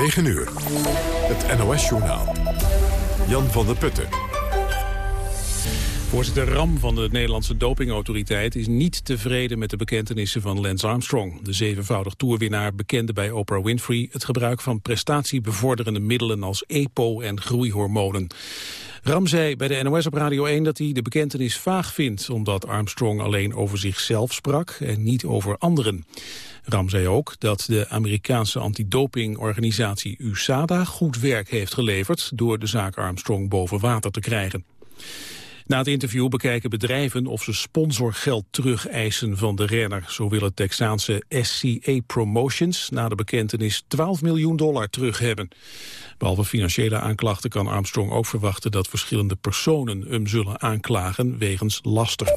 9 uur. Het NOS-journaal. Jan van der Putten. Voorzitter Ram van de Nederlandse dopingautoriteit is niet tevreden met de bekentenissen van Lance Armstrong. De zevenvoudig toerwinnaar bekende bij Oprah Winfrey het gebruik van prestatiebevorderende middelen als EPO en groeihormonen. Ram zei bij de NOS op Radio 1 dat hij de bekentenis vaag vindt... omdat Armstrong alleen over zichzelf sprak en niet over anderen. Ram zei ook dat de Amerikaanse antidopingorganisatie USADA goed werk heeft geleverd... door de zaak Armstrong boven water te krijgen. Na het interview bekijken bedrijven of ze sponsorgeld terugeisen van de renner. Zo wil het Texaanse SCA Promotions na de bekentenis 12 miljoen dollar terug hebben. Behalve financiële aanklachten kan Armstrong ook verwachten dat verschillende personen hem zullen aanklagen wegens laster.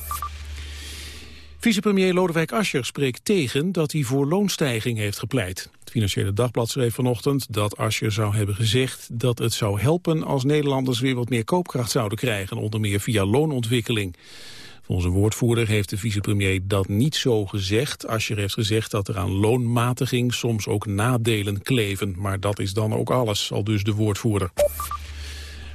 Vicepremier Lodewijk Asscher spreekt tegen dat hij voor loonstijging heeft gepleit. Het Financiële Dagblad schreef vanochtend dat Asscher zou hebben gezegd dat het zou helpen als Nederlanders weer wat meer koopkracht zouden krijgen, onder meer via loonontwikkeling. Volgens een woordvoerder heeft de vicepremier dat niet zo gezegd. Asscher heeft gezegd dat er aan loonmatiging soms ook nadelen kleven, maar dat is dan ook alles, al dus de woordvoerder.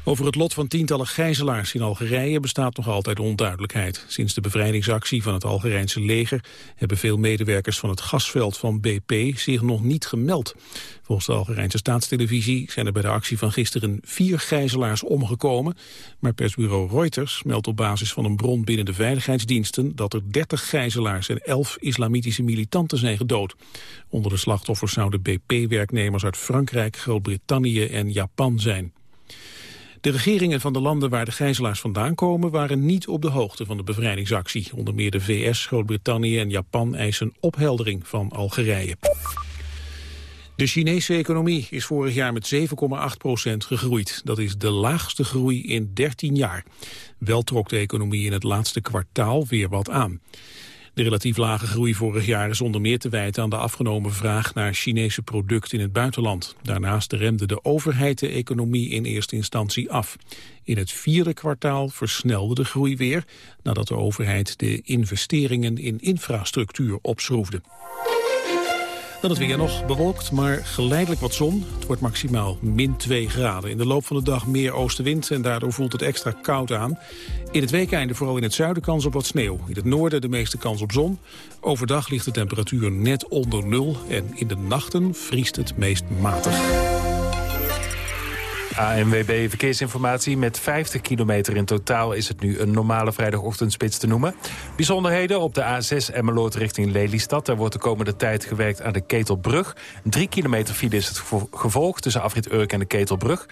Over het lot van tientallen gijzelaars in Algerije bestaat nog altijd onduidelijkheid. Sinds de bevrijdingsactie van het Algerijnse leger hebben veel medewerkers van het gasveld van BP zich nog niet gemeld. Volgens de Algerijnse staatstelevisie zijn er bij de actie van gisteren vier gijzelaars omgekomen. Maar persbureau Reuters meldt op basis van een bron binnen de veiligheidsdiensten dat er 30 gijzelaars en 11 islamitische militanten zijn gedood. Onder de slachtoffers zouden BP-werknemers uit Frankrijk, Groot-Brittannië en Japan zijn. De regeringen van de landen waar de gijzelaars vandaan komen... waren niet op de hoogte van de bevrijdingsactie. Onder meer de VS, Groot-Brittannië en Japan eisen opheldering van Algerije. De Chinese economie is vorig jaar met 7,8 procent gegroeid. Dat is de laagste groei in 13 jaar. Wel trok de economie in het laatste kwartaal weer wat aan. De relatief lage groei vorig jaar is onder meer te wijten aan de afgenomen vraag naar Chinese producten in het buitenland. Daarnaast remde de overheid de economie in eerste instantie af. In het vierde kwartaal versnelde de groei weer nadat de overheid de investeringen in infrastructuur opschroefde. Dan het weer nog bewolkt, maar geleidelijk wat zon. Het wordt maximaal min 2 graden. In de loop van de dag meer oostenwind en daardoor voelt het extra koud aan. In het weekeinde vooral in het zuiden kans op wat sneeuw. In het noorden de meeste kans op zon. Overdag ligt de temperatuur net onder nul. En in de nachten vriest het meest matig. ANWB Verkeersinformatie. Met 50 kilometer in totaal is het nu een normale vrijdagochtendspits te noemen. Bijzonderheden op de A6 Emmeloord richting Lelystad. Daar wordt de komende tijd gewerkt aan de Ketelbrug. Drie kilometer file is het gevolg tussen afrit Urk en de Ketelbrug.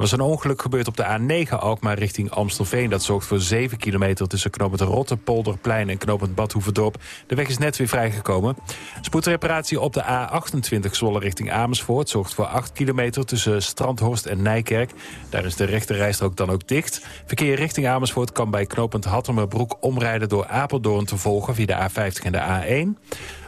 Er was een ongeluk gebeurd op de A9 Alkmaar richting Amstelveen. Dat zorgt voor 7 kilometer tussen knooppunt Rotte, Polderplein en knooppunt Badhoevedorp. De weg is net weer vrijgekomen. Spoedreparatie op de A28 Zwolle richting Amersfoort... zorgt voor 8 kilometer tussen Strandhorst en Nijkerk. Daar is de rechterrijstrook dan ook dicht. Verkeer richting Amersfoort kan bij knooppunt Hattemerbroek omrijden... door Apeldoorn te volgen via de A50 en de A1...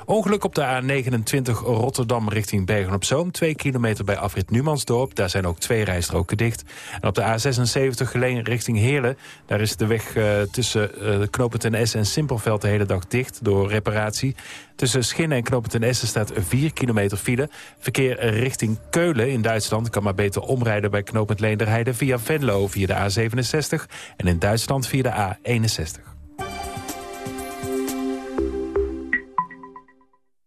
Ongeluk op de A29 Rotterdam richting Bergen-op-Zoom. Twee kilometer bij afrit Numansdorp. Daar zijn ook twee rijstroken dicht. En op de A76 Geleen richting Heerlen. Daar is de weg uh, tussen uh, Knoopend en Essen en Simpelveld de hele dag dicht door reparatie. Tussen Schinnen en Knoopend en staat 4 kilometer file. Verkeer richting Keulen in Duitsland kan maar beter omrijden bij Knoopend Leenderheide via Venlo via de A67 en in Duitsland via de A61.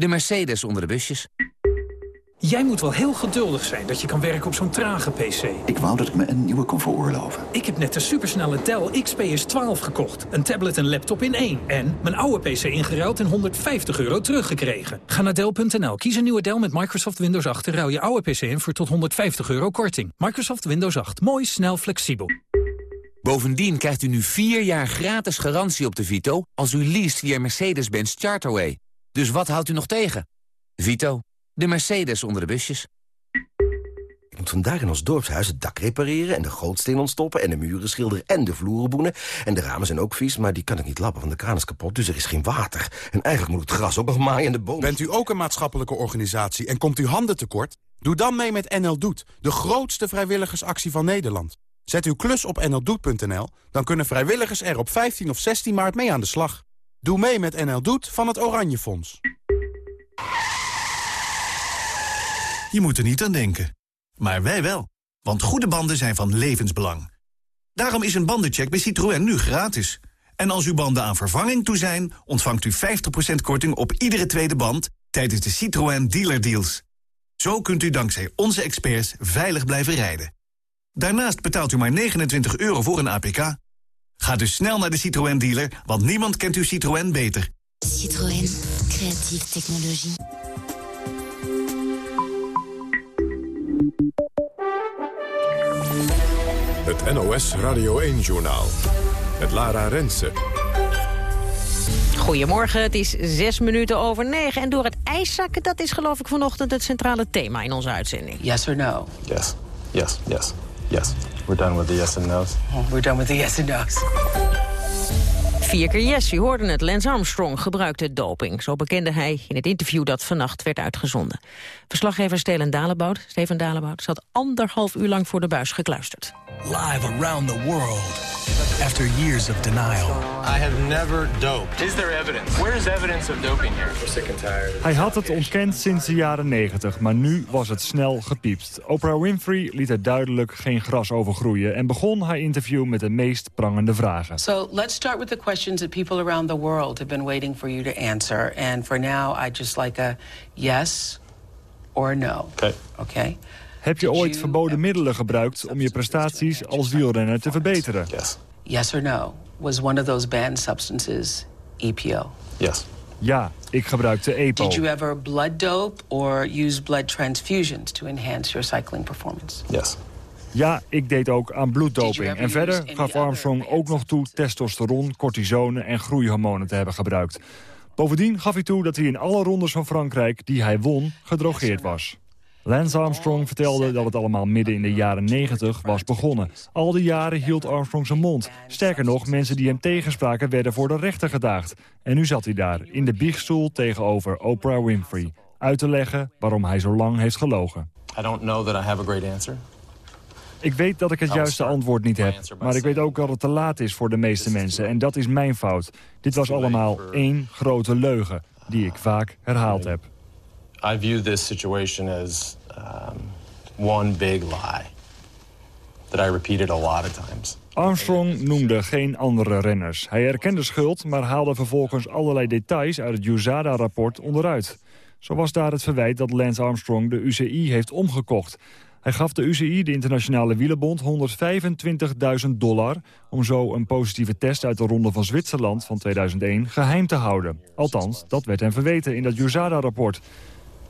de Mercedes onder de busjes. Jij moet wel heel geduldig zijn dat je kan werken op zo'n trage PC. Ik wou dat ik me een nieuwe kon veroorloven. Ik heb net de supersnelle Dell XPS 12 gekocht. Een tablet en laptop in één. En mijn oude PC ingeruild en 150 euro teruggekregen. Ga naar Dell.nl, kies een nieuwe Dell met Microsoft Windows 8... en ruil je oude PC in voor tot 150 euro korting. Microsoft Windows 8. Mooi, snel, flexibel. Bovendien krijgt u nu 4 jaar gratis garantie op de Vito... als u leest via Mercedes-Benz Charterway. Dus wat houdt u nog tegen? Vito, de Mercedes onder de busjes. Ik moet vandaag in ons dorpshuis het dak repareren... en de gootsteen ontstoppen en de muren schilderen en de vloeren boenen. En de ramen zijn ook vies, maar die kan ik niet lappen, want de kraan is kapot. Dus er is geen water. En eigenlijk moet het gras ook nog maaien en de bomen. Bent u ook een maatschappelijke organisatie en komt u handen tekort? Doe dan mee met NL Doet, de grootste vrijwilligersactie van Nederland. Zet uw klus op nldoet.nl, dan kunnen vrijwilligers er op 15 of 16 maart mee aan de slag. Doe mee met NL Doet van het Oranje Fonds. Je moet er niet aan denken. Maar wij wel. Want goede banden zijn van levensbelang. Daarom is een bandencheck bij Citroën nu gratis. En als uw banden aan vervanging toe zijn... ontvangt u 50% korting op iedere tweede band... tijdens de Citroën Dealer Deals. Zo kunt u dankzij onze experts veilig blijven rijden. Daarnaast betaalt u maar 29 euro voor een APK. Ga dus snel naar de Citroën dealer, want niemand kent uw Citroën beter. Citroën, creatieve technologie. Het NOS Radio 1-journaal. Het Lara Rensen. Goedemorgen, het is zes minuten over negen. En door het ijszakken, dat is geloof ik vanochtend het centrale thema in onze uitzending. Yes or no? Yes, yes, yes, yes. We're done with the yes and no's. We're done with the yes and no's. Vier keer yes, u hoorde het. Lance Armstrong gebruikte doping. Zo bekende hij in het interview dat vannacht werd uitgezonden. Verslaggever Steven Dalebout, Steven Dalebout zat anderhalf uur lang voor de buis gekluisterd. Live around the world. After years of denial. I have never doped. Is there evidence? Where is evidence of doping here? We're sick and tired. Hij had het ontkend sinds de jaren 90, maar nu was het snel gepiept. Oprah Winfrey liet er duidelijk geen gras over groeien... en begon haar interview met de meest prangende vragen. So let's start with the questions that people around the world have been waiting for you to answer. And for now, I just like a yes or no. Okay. Okay? Heb je ooit verboden middelen gebruikt om je prestaties als wielrenner te verbeteren? Yes. Yes or no? Was one of those banned substances EPO? Yes. Ja, ik gebruikte EPO. Did you ever blood dope or use blood transfusions to enhance your cycling performance? Yes. Ja, ik deed ook aan bloeddoping. En verder gaf Armstrong ook nog toe testosteron, cortisone en groeihormonen te hebben gebruikt. Bovendien gaf hij toe dat hij in alle rondes van Frankrijk die hij won gedrogeerd was. Lance Armstrong vertelde dat het allemaal midden in de jaren 90 was begonnen. Al die jaren hield Armstrong zijn mond. Sterker nog, mensen die hem tegenspraken werden voor de rechter gedaagd. En nu zat hij daar, in de biechtstoel tegenover Oprah Winfrey. Uit te leggen waarom hij zo lang heeft gelogen. I don't know that I have a great answer. Ik weet dat ik het juiste antwoord niet heb. Maar ik weet ook dat het te laat is voor de meeste mensen. En dat is mijn fout. Dit was allemaal één grote leugen, die ik vaak herhaald heb. I view this situation as um, one big lie that I repeated a lot of times. Armstrong noemde geen andere renners. Hij erkende schuld, maar haalde vervolgens allerlei details uit het USADA-rapport onderuit. Zo was daar het verwijt dat Lance Armstrong de UCI heeft omgekocht. Hij gaf de UCI, de Internationale Wielenbond, 125.000 dollar... om zo een positieve test uit de Ronde van Zwitserland van 2001 geheim te houden. Althans, dat werd hem verweten in dat USADA-rapport.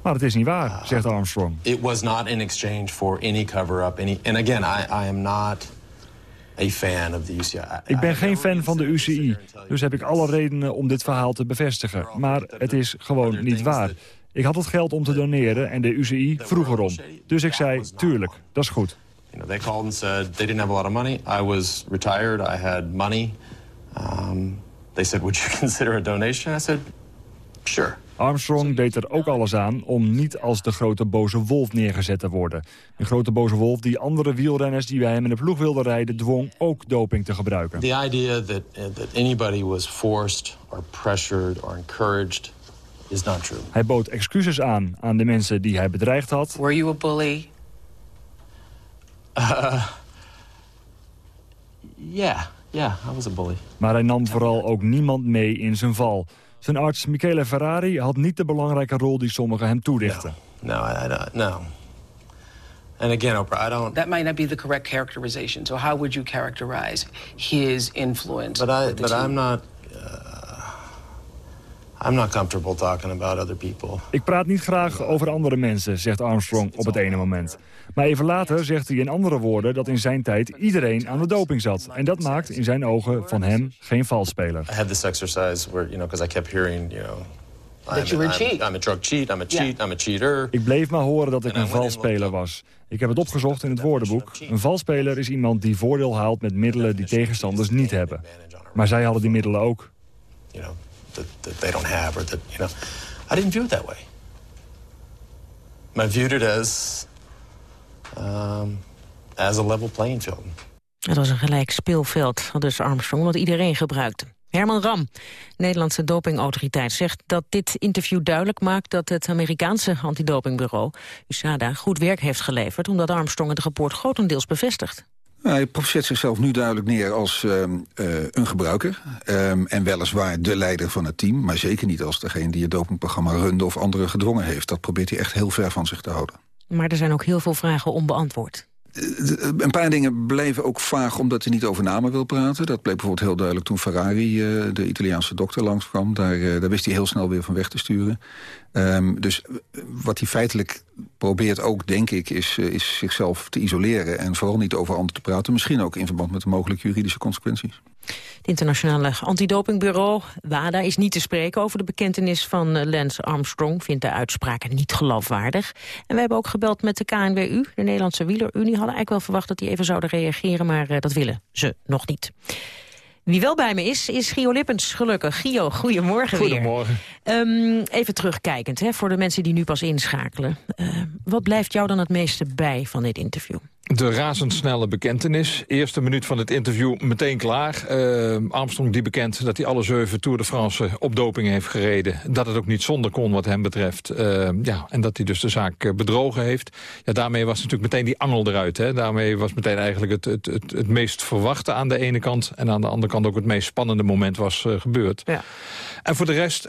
Maar het is niet waar, zegt Armstrong. It was not in exchange for any cover-up. And again, I, I am not a fan of the UCI. Ik ben geen fan van de UCI, dus heb ik alle redenen om dit verhaal te bevestigen. Maar het is gewoon niet waar. Ik had het geld om te doneren en de UCI vroeg erom. Dus ik zei, tuurlijk, dat is goed. You know, they called and said they didn't have a lot of money. I was retired. I had money. Um, they said, would you consider a donation? I said, sure. Armstrong deed er ook alles aan om niet als de grote boze wolf neergezet te worden. Een grote boze wolf die andere wielrenners die bij hem in de ploeg wilden rijden... dwong ook doping te gebruiken. The idea that, that anybody was forced or pressured or encouraged is not true. Hij bood excuses aan aan de mensen die hij bedreigd had. Were you a bully? Uh, yeah, yeah, I was a bully. Maar hij nam vooral ook niemand mee in zijn val. Zijn arts Michele Ferrari had niet de belangrijke rol die sommigen hem toedichten. No, I, I don't, no. And again, Oprah, I don't... That might not be the correct characterization. So how would you characterize his influence? But, I, but team? I'm not... Uh, I'm not comfortable talking about other people. Ik praat niet graag over andere mensen, zegt Armstrong op het ene moment. Maar even later zegt hij in andere woorden dat in zijn tijd iedereen aan de doping zat. En dat maakt in zijn ogen van hem geen valspeler. I had this exercise where, you know, because I kept hearing, you know, I'm, cheat. I'm a drug cheat, I'm a cheat, I'm a cheater. Ik bleef maar horen dat ik een valspeler was. Ik heb het opgezocht in het woordenboek. Een valspeler is iemand die voordeel haalt met middelen die tegenstanders niet hebben. Maar zij hadden die middelen ook. You know, that, that they don't have or that, you know. I didn't view it that way. I viewed it as, um, a level playing field. Het was een gelijk speelveld, dus Armstrong, wat iedereen gebruikte. Herman Ram, Nederlandse dopingautoriteit, zegt dat dit interview duidelijk maakt dat het Amerikaanse antidopingbureau USADA goed werk heeft geleverd, omdat Armstrong het rapport grotendeels bevestigt. Hij zet zichzelf nu duidelijk neer als ehm, eh, een gebruiker. Ehm, en weliswaar de leider van het team. Maar zeker niet als degene die het dopingprogramma runde of anderen gedwongen heeft. Dat probeert hij echt heel ver van zich te houden. Maar er zijn ook heel veel vragen onbeantwoord. Een paar dingen bleven ook vaag omdat hij niet over namen wil praten. Dat bleek bijvoorbeeld heel duidelijk toen Ferrari, eh, de Italiaanse dokter, langskwam. Daar, eh, daar wist hij heel snel weer van weg te sturen. Ehm, dus wat hij feitelijk probeert ook, denk ik, is, eh, is zichzelf te isoleren... en vooral niet over anderen te praten. Misschien ook in verband met de mogelijke juridische consequenties. Het internationale antidopingbureau WADA is niet te spreken over de bekentenis van Lance Armstrong. Vindt de uitspraken niet geloofwaardig. En we hebben ook gebeld met de KNWU, de Nederlandse wielerunie. Hadden eigenlijk wel verwacht dat die even zouden reageren, maar dat willen ze nog niet. Wie wel bij me is, is Gio Lippens, gelukkig. Gio, goedemorgen Goedemorgen. weer. Um, even terugkijkend, hè, voor de mensen die nu pas inschakelen. Uh, wat blijft jou dan het meeste bij van dit interview? De razendsnelle bekentenis. Eerste minuut van het interview meteen klaar. Uh, Armstrong die bekend dat hij alle zeven Tour de France op doping heeft gereden. Dat het ook niet zonder kon wat hem betreft. Uh, ja, en dat hij dus de zaak bedrogen heeft. Ja, daarmee was natuurlijk meteen die angel eruit. Hè. Daarmee was meteen eigenlijk het, het, het, het meest verwachte aan de ene kant. En aan de andere kant ook het meest spannende moment was uh, gebeurd. Ja. En voor de rest...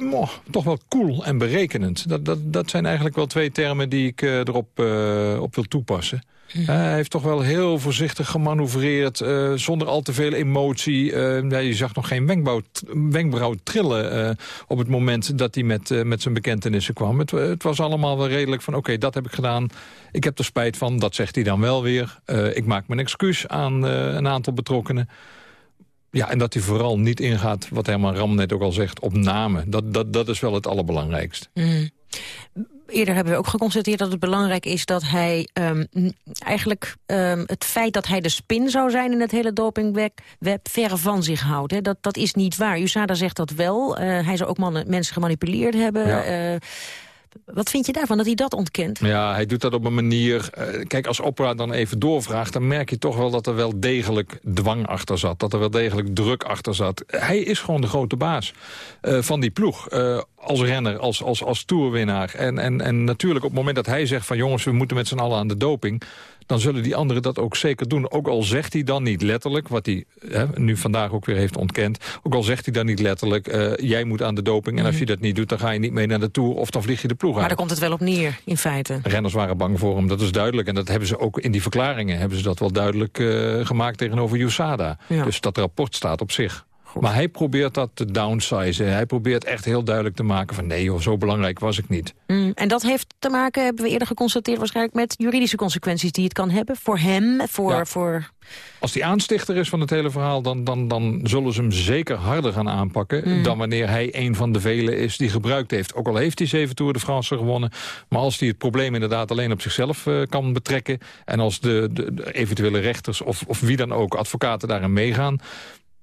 Oh, toch wel cool en berekenend. Dat, dat, dat zijn eigenlijk wel twee termen die ik uh, erop uh, op wil toepassen. Mm. Uh, hij heeft toch wel heel voorzichtig gemanoeuvreerd, zonder al te veel emotie. Ja, je zag nog geen wenkbrauw, wenkbrauw trillen op het moment dat hij met, met zijn bekentenissen kwam. Het, het was allemaal wel redelijk van, oké, okay, dat heb ik gedaan. Ik heb er spijt van, dat zegt hij dan wel weer. ik maak mijn excuus aan een aantal betrokkenen. Ja, en dat hij vooral niet ingaat, wat Herman Ram net ook al zegt, op namen. Dat, dat, dat is wel het allerbelangrijkst. Mm. Eerder hebben we ook geconstateerd dat het belangrijk is dat hij um, eigenlijk um, het feit dat hij de spin zou zijn in het hele dopingweb verre van zich houdt. Hè. Dat, dat is niet waar. USADA zegt dat wel. Uh, hij zou ook mannen, mensen gemanipuleerd hebben. Ja. Uh, wat vind je daarvan, dat hij dat ontkent? Ja, hij doet dat op een manier... Uh, kijk, als opera dan even doorvraagt... dan merk je toch wel dat er wel degelijk dwang achter zat. Dat er wel degelijk druk achter zat. Hij is gewoon de grote baas uh, van die ploeg. Uh, als renner, als, als, als toerwinnaar. En, en, en natuurlijk op het moment dat hij zegt van... jongens, we moeten met z'n allen aan de doping dan zullen die anderen dat ook zeker doen. Ook al zegt hij dan niet letterlijk, wat hij hè, nu vandaag ook weer heeft ontkend... ook al zegt hij dan niet letterlijk, uh, jij moet aan de doping... en als je dat niet doet, dan ga je niet mee naar de Tour... of dan vlieg je de ploeg uit. Maar daar komt het wel op neer, in feite. Renners waren bang voor hem, dat is duidelijk. En dat hebben ze ook in die verklaringen hebben ze dat wel duidelijk uh, gemaakt tegenover USADA. Ja. Dus dat rapport staat op zich. Goed. Maar hij probeert dat te downsizen. Hij probeert echt heel duidelijk te maken van... nee joh, zo belangrijk was ik niet. Mm, en dat heeft te maken, hebben we eerder geconstateerd... waarschijnlijk met juridische consequenties die het kan hebben. Voor hem, voor... Ja. voor... Als die aanstichter is van het hele verhaal... dan, dan, dan zullen ze hem zeker harder gaan aanpakken... Mm. dan wanneer hij een van de velen is die gebruikt heeft. Ook al heeft hij zeven Tour de France gewonnen... maar als hij het probleem inderdaad alleen op zichzelf uh, kan betrekken... en als de, de, de eventuele rechters of, of wie dan ook, advocaten daarin meegaan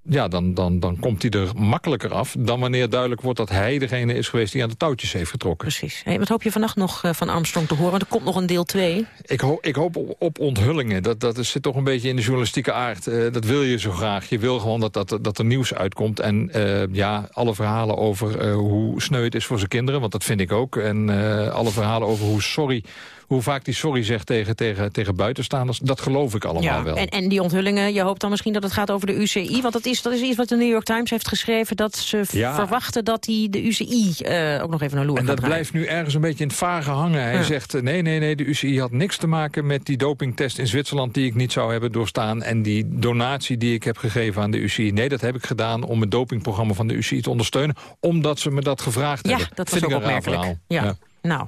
ja, dan, dan, dan komt hij er makkelijker af... dan wanneer duidelijk wordt dat hij degene is geweest... die aan de touwtjes heeft getrokken. Precies. Hey, wat hoop je vannacht nog uh, van Armstrong te horen? Want er komt nog een deel 2. Ik, ho ik hoop op, op, onthullingen. Dat, dat zit toch een beetje in de journalistieke aard. Uh, dat wil je zo graag. Je wil gewoon dat, dat, dat er nieuws uitkomt. En uh, ja, alle verhalen over hoe sneu het is voor zijn kinderen... want dat vind ik ook. En alle verhalen over hoe sorry hoe vaak die sorry zegt tegen, tegen, tegen buitenstaanders, dat geloof ik allemaal ja, wel. En, en die onthullingen, je hoopt dan misschien dat het gaat over de UCI, want dat is, dat is iets wat de New York Times heeft geschreven, dat ze ja. verwachten dat die de UCI uh, ook nog even naar loer En dat draaien. blijft nu ergens een beetje in het vage hangen. Hij ja. zegt, nee, nee, nee, de UCI had niks te maken met die dopingtest in Zwitserland die ik niet zou hebben doorstaan en die donatie die ik heb gegeven aan de UCI. Nee, dat heb ik gedaan om het dopingprogramma van de UCI te ondersteunen, omdat ze me dat gevraagd ja, hebben. dat was Vind ook opmerkelijk. Ja. Nou,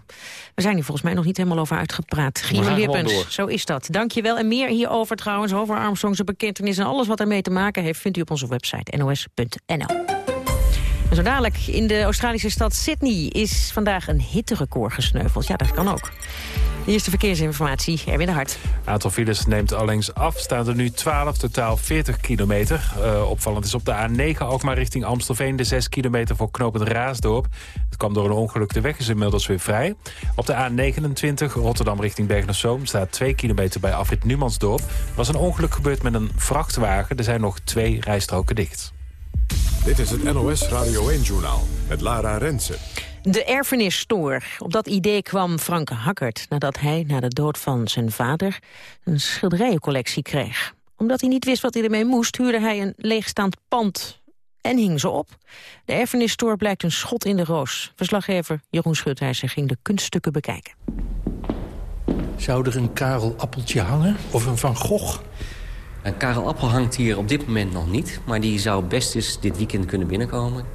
we zijn hier volgens mij nog niet helemaal over uitgepraat. Guido Lippens, zo is dat. Dank je wel. En meer hierover trouwens, over Armstrong's bekentenis... en alles wat ermee te maken heeft... vindt u op onze website nos.nl. En zo dadelijk in de Australische stad Sydney is vandaag een hitterecord gesneuveld. Ja, dat kan ook. De eerste verkeersinformatie, Erwin de Hart. aantal files neemt allengs af. Staan er nu 12, totaal 40 kilometer. Uh, opvallend is op de A9 ook maar richting Amstelveen... de 6 kilometer voor knooppunt Raasdorp. Het kwam door een ongeluk. De weg is inmiddels weer vrij. Op de A29 Rotterdam richting Bergen Zoom... staat 2 kilometer bij afrit Numansdorp. Er was een ongeluk gebeurd met een vrachtwagen. Er zijn nog twee rijstroken dicht. Dit is het NOS Radio 1-journaal met Lara Rensen. De erfenisstoor. Op dat idee kwam Frank Hakkert nadat hij na de dood van zijn vader een schilderijencollectie kreeg. Omdat hij niet wist wat hij ermee moest, huurde hij een leegstaand pand en hing ze op. De erfenisstoor blijkt een schot in de roos. Verslaggever Jeroen Schutheiser ging de kunststukken bekijken. Zou er een Karel Appeltje hangen of een Van Gogh? Een Karel Appel hangt hier op dit moment nog niet... maar die zou best eens dit weekend kunnen binnenkomen.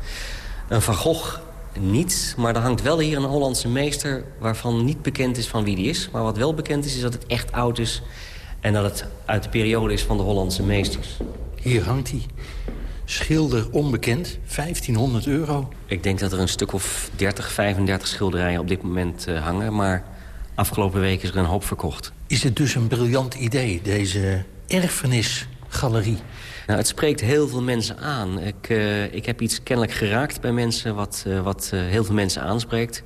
Een Van Gogh niet, maar er hangt wel hier een Hollandse meester... waarvan niet bekend is van wie die is. Maar wat wel bekend is, is dat het echt oud is... en dat het uit de periode is van de Hollandse meesters. Hier hangt hij. Schilder onbekend, 1500 euro. Ik denk dat er een stuk of 30, 35 schilderijen op dit moment uh, hangen... maar afgelopen week is er een hoop verkocht. Is het dus een briljant idee, deze erfenisgalerie? Nou, het spreekt heel veel mensen aan. Ik, uh, ik heb iets kennelijk geraakt bij mensen wat, uh, wat uh, heel veel mensen aanspreekt.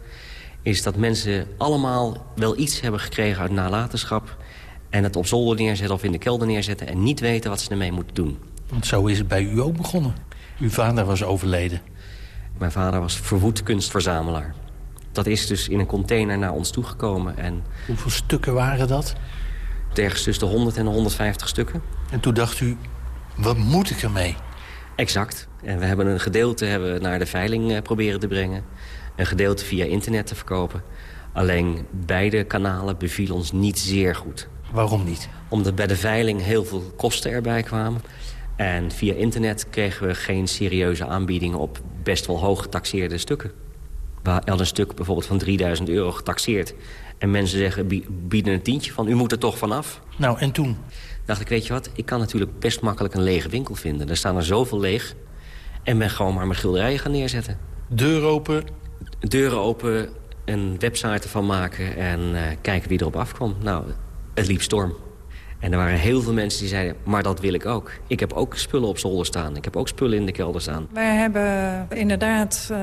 Is dat mensen allemaal wel iets hebben gekregen uit nalatenschap... en het op zolder neerzetten of in de kelder neerzetten... en niet weten wat ze ermee moeten doen. Want zo is het bij u ook begonnen. Uw vader was overleden. Mijn vader was verwoed kunstverzamelaar. Dat is dus in een container naar ons toegekomen. En Hoeveel stukken waren dat? Ergens tussen de 100 en de 150 stukken. En toen dacht u, wat moet ik ermee? Exact. En we hebben een gedeelte hebben naar de veiling uh, proberen te brengen. Een gedeelte via internet te verkopen. Alleen beide kanalen bevielen ons niet zeer goed. Waarom niet? Omdat bij de veiling heel veel kosten erbij kwamen. En via internet kregen we geen serieuze aanbiedingen op best wel hoog getaxeerde stukken. We hadden een stuk bijvoorbeeld van 3000 euro getaxeerd. En mensen zeggen, bieden een tientje van, u moet er toch vanaf. Nou, en toen? Dacht ik, weet je wat, ik kan natuurlijk best makkelijk een lege winkel vinden. Er staan er zoveel leeg. En ben gewoon maar mijn schilderijen gaan neerzetten. Deuren open? Deuren open, een website ervan maken en uh, kijken wie erop afkwam. Nou, het liep storm. En er waren heel veel mensen die zeiden, maar dat wil ik ook. Ik heb ook spullen op zolder staan. Ik heb ook spullen in de kelder staan. Wij hebben inderdaad uh,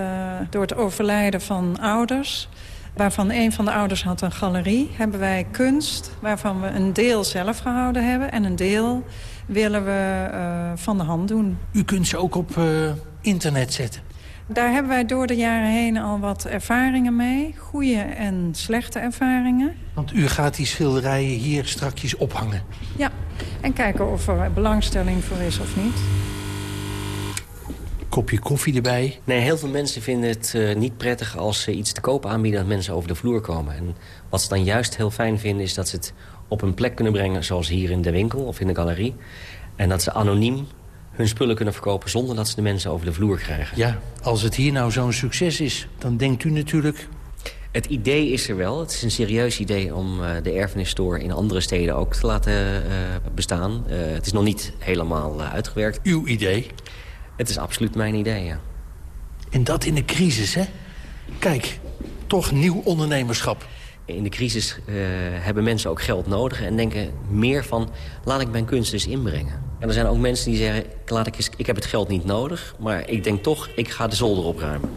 door het overlijden van ouders waarvan een van de ouders had een galerie... hebben wij kunst, waarvan we een deel zelf gehouden hebben... en een deel willen we uh, van de hand doen. U kunt ze ook op uh, internet zetten? Daar hebben wij door de jaren heen al wat ervaringen mee. Goede en slechte ervaringen. Want u gaat die schilderijen hier strakjes ophangen? Ja, en kijken of er belangstelling voor is of niet kopje koffie erbij? Nee, heel veel mensen vinden het uh, niet prettig als ze iets te koop aanbieden... dat mensen over de vloer komen. En wat ze dan juist heel fijn vinden is dat ze het op een plek kunnen brengen... zoals hier in de winkel of in de galerie. En dat ze anoniem hun spullen kunnen verkopen... zonder dat ze de mensen over de vloer krijgen. Ja, als het hier nou zo'n succes is, dan denkt u natuurlijk... Het idee is er wel. Het is een serieus idee om uh, de erfenisstore in andere steden ook te laten uh, bestaan. het is nog niet helemaal uitgewerkt. Uw idee? Het is absoluut mijn idee, ja. En dat in de crisis, hè? Kijk, toch nieuw ondernemerschap. In de crisis uh, hebben mensen ook geld nodig en denken meer van... laat ik mijn kunst eens inbrengen. En er zijn ook mensen die zeggen, laat ik, eens, ik heb het geld niet nodig... maar ik denk toch, ik ga de zolder opruimen.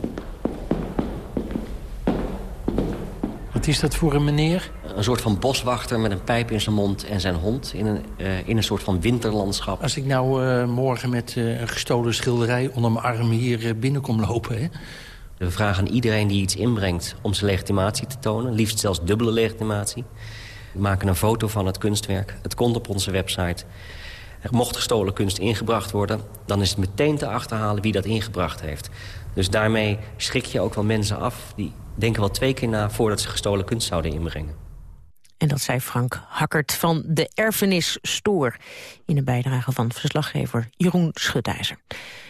Wat is dat voor een meneer? Een soort van boswachter met een pijp in zijn mond en zijn hond... in een, uh, in een soort van winterlandschap. Als ik nou uh, morgen met uh, een gestolen schilderij onder mijn arm hier binnenkom lopen... Hè? We vragen aan iedereen die iets inbrengt om zijn legitimatie te tonen. Liefst zelfs dubbele legitimatie. We maken een foto van het kunstwerk. Het komt op onze website. Er mocht gestolen kunst ingebracht worden... dan is het meteen te achterhalen wie dat ingebracht heeft. Dus daarmee schrik je ook wel mensen af... die denken wel twee keer na voordat ze gestolen kunst zouden inbrengen. En dat zei Frank Hakkert van de Erfenis Stoor... in een bijdrage van verslaggever Jeroen Schutijzer.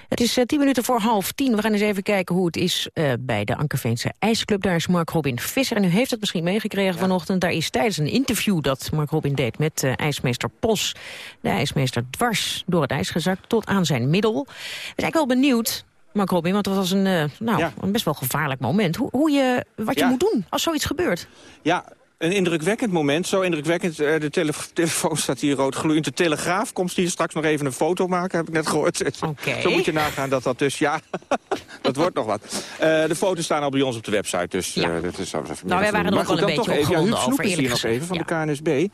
Het is uh, tien minuten voor half tien. We gaan eens even kijken hoe het is uh, bij de Ankerveense IJsclub. Daar is Mark Robin Visser en u heeft het misschien meegekregen ja. vanochtend. Daar is tijdens een interview dat Mark Robin deed met uh, ijsmeester Pos... de ijsmeester dwars door het ijs gezakt tot aan zijn middel. We zijn wel benieuwd Mark Robin, want dat was een, uh, nou, een best wel gevaarlijk moment. Hoe, hoe je, wat je moet doen als zoiets gebeurt. Ja, een indrukwekkend moment. Zo indrukwekkend. Uh, de tele telefoon staat hier rood gloeiend. De Telegraaf komt hier straks nog even een foto maken, heb ik net gehoord. Okay. Zo moet je nagaan dat dat dus, ja, dat wordt nog wat. Uh, de foto's staan al bij ons op de website, dus ja. dat is zo Nou, wij waren er wel een beetje even, ja, is hier nog even van de KNSB.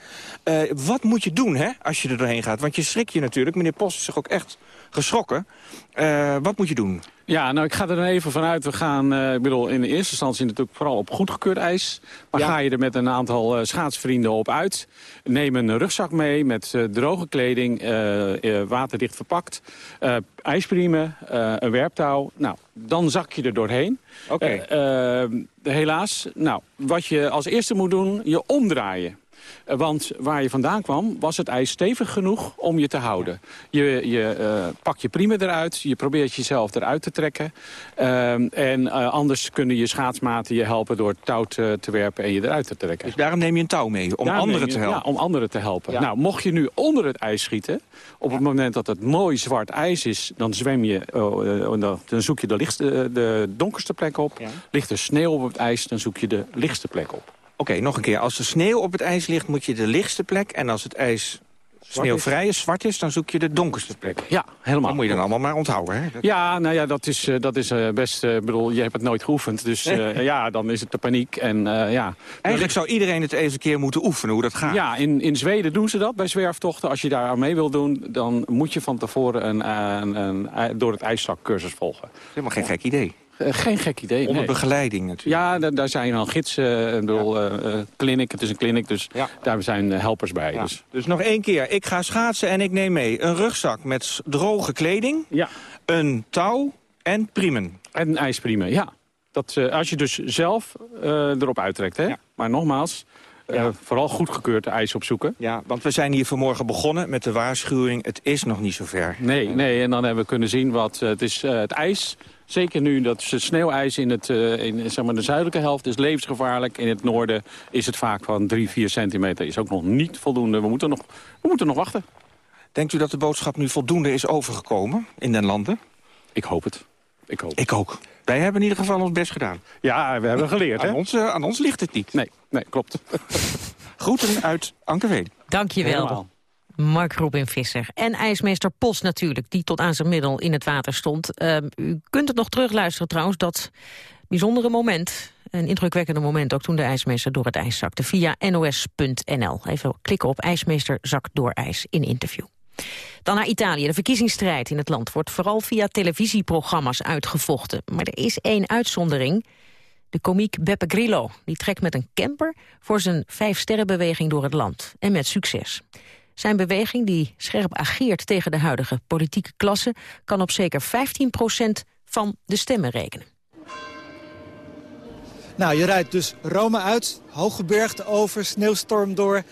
wat moet je doen, hè, als je er doorheen gaat? Want je schrik je natuurlijk. Meneer Post is zich ook echt geschrokken. wat moet je doen? Ja, nou ik ga er dan even vanuit. We gaan, uh, ik bedoel, in de eerste instantie natuurlijk vooral op goedgekeurd ijs. Maar ga je er met een aantal uh, schaatsvrienden op uit. Neem een rugzak mee met uh, droge kleding, waterdicht verpakt. ijspriemen, een werptouw. Nou, dan zak je er doorheen. Oké. helaas, nou, wat je als eerste moet doen, je omdraaien. Eh, want waar je vandaan kwam, was het ijs stevig genoeg om je te houden. Je, je uh, pak je prima eruit, je probeert jezelf eruit te trekken. Uh, en uh, anders kunnen je schaatsmaten je helpen door touw te, te, werpen en je eruit te trekken. Dus daarom neem je een touw mee, om daarom anderen je, te helpen? Ja, om anderen te helpen. Ja. Nou, mocht je nu onder het ijs schieten, op het moment dat het mooi zwart ijs is... dan zwem je, uh, dan zoek je de, lichtste, de donkerste plek op. Ja. Ligt er sneeuw op het ijs, dan zoek je de lichtste plek op. Oké, okay, nog een keer. Als er sneeuw op het ijs ligt, moet je de lichtste plek. En als het ijs sneeuwvrij is, zwart is, dan zoek je de donkerste plek. Ja, helemaal. Dat moet je dan allemaal maar onthouden, hè? Ja, nou ja, dat is, uh, dat is uh, best... Ik uh, bedoel, je hebt het nooit geoefend. Dus ja, dan is het de paniek. En, ja. Eigenlijk zou iedereen het eens een keer moeten oefenen, hoe dat gaat. Ja, in, in Zweden doen ze dat bij zwerftochten. Als je daar aan mee wil doen, dan moet je van tevoren een, een, een door het ijszakcursus volgen. Helemaal geen gek idee. Geen gek idee. Onder nee. begeleiding natuurlijk. Ja, daar, zijn al gidsen. Ik bedoel, ja. uh, clinic, het is een clinic, dus ja. daar zijn helpers bij. Ja. Dus. dus nog één keer. Ik ga schaatsen en ik neem mee een rugzak met droge kleding. Ja. Een touw en priemen. En een ijspriemen, ja. Dat, uh, als je dus zelf uh, erop uittrekt, hè. Maar nogmaals, ja. Uh, vooral goedgekeurd ijs opzoeken. Ja, want we zijn hier vanmorgen begonnen met de waarschuwing... het is nog niet zo ver. Nee, nee en dan hebben we kunnen zien wat uh, het is. Uh, het ijs, zeker nu dat het sneeuwijs in, het, in zeg maar de zuidelijke helft is levensgevaarlijk. In het noorden is het vaak van 3, 4 centimeter. Is ook nog niet voldoende. We moeten nog, we moeten nog wachten. Denkt u dat de boodschap nu voldoende is overgekomen in den landen? Ik hoop het. Ik, hoop. Ik ook. Wij hebben in ieder geval ons best gedaan. Ja, we hebben geleerd. aan, hè? Ons, uh, aan ons ligt het niet. Nee, nee klopt. Groeten uit Ankerveen. Dank je wel. Mark Robin Visser. En ijsmeester Post natuurlijk, die tot aan zijn middel in het water stond. Uh, u kunt het nog terugluisteren trouwens, dat bijzondere moment. Een indrukwekkende moment ook toen de ijsmeester door het ijs zakte. Via nos.nl. Even klikken op ijsmeester zak door ijs in interview. Dan naar Italië. De verkiezingsstrijd in het land wordt vooral via televisieprogramma's uitgevochten. Maar er is één uitzondering. De komiek Beppe Grillo. Die trekt met een camper voor zijn vijfsterrenbeweging door het land. En met succes. Zijn beweging, die scherp ageert tegen de huidige politieke klasse... kan op zeker 15% van de stemmen rekenen. Nou, je rijdt dus Rome uit, hooggebergte over, sneeuwstorm door...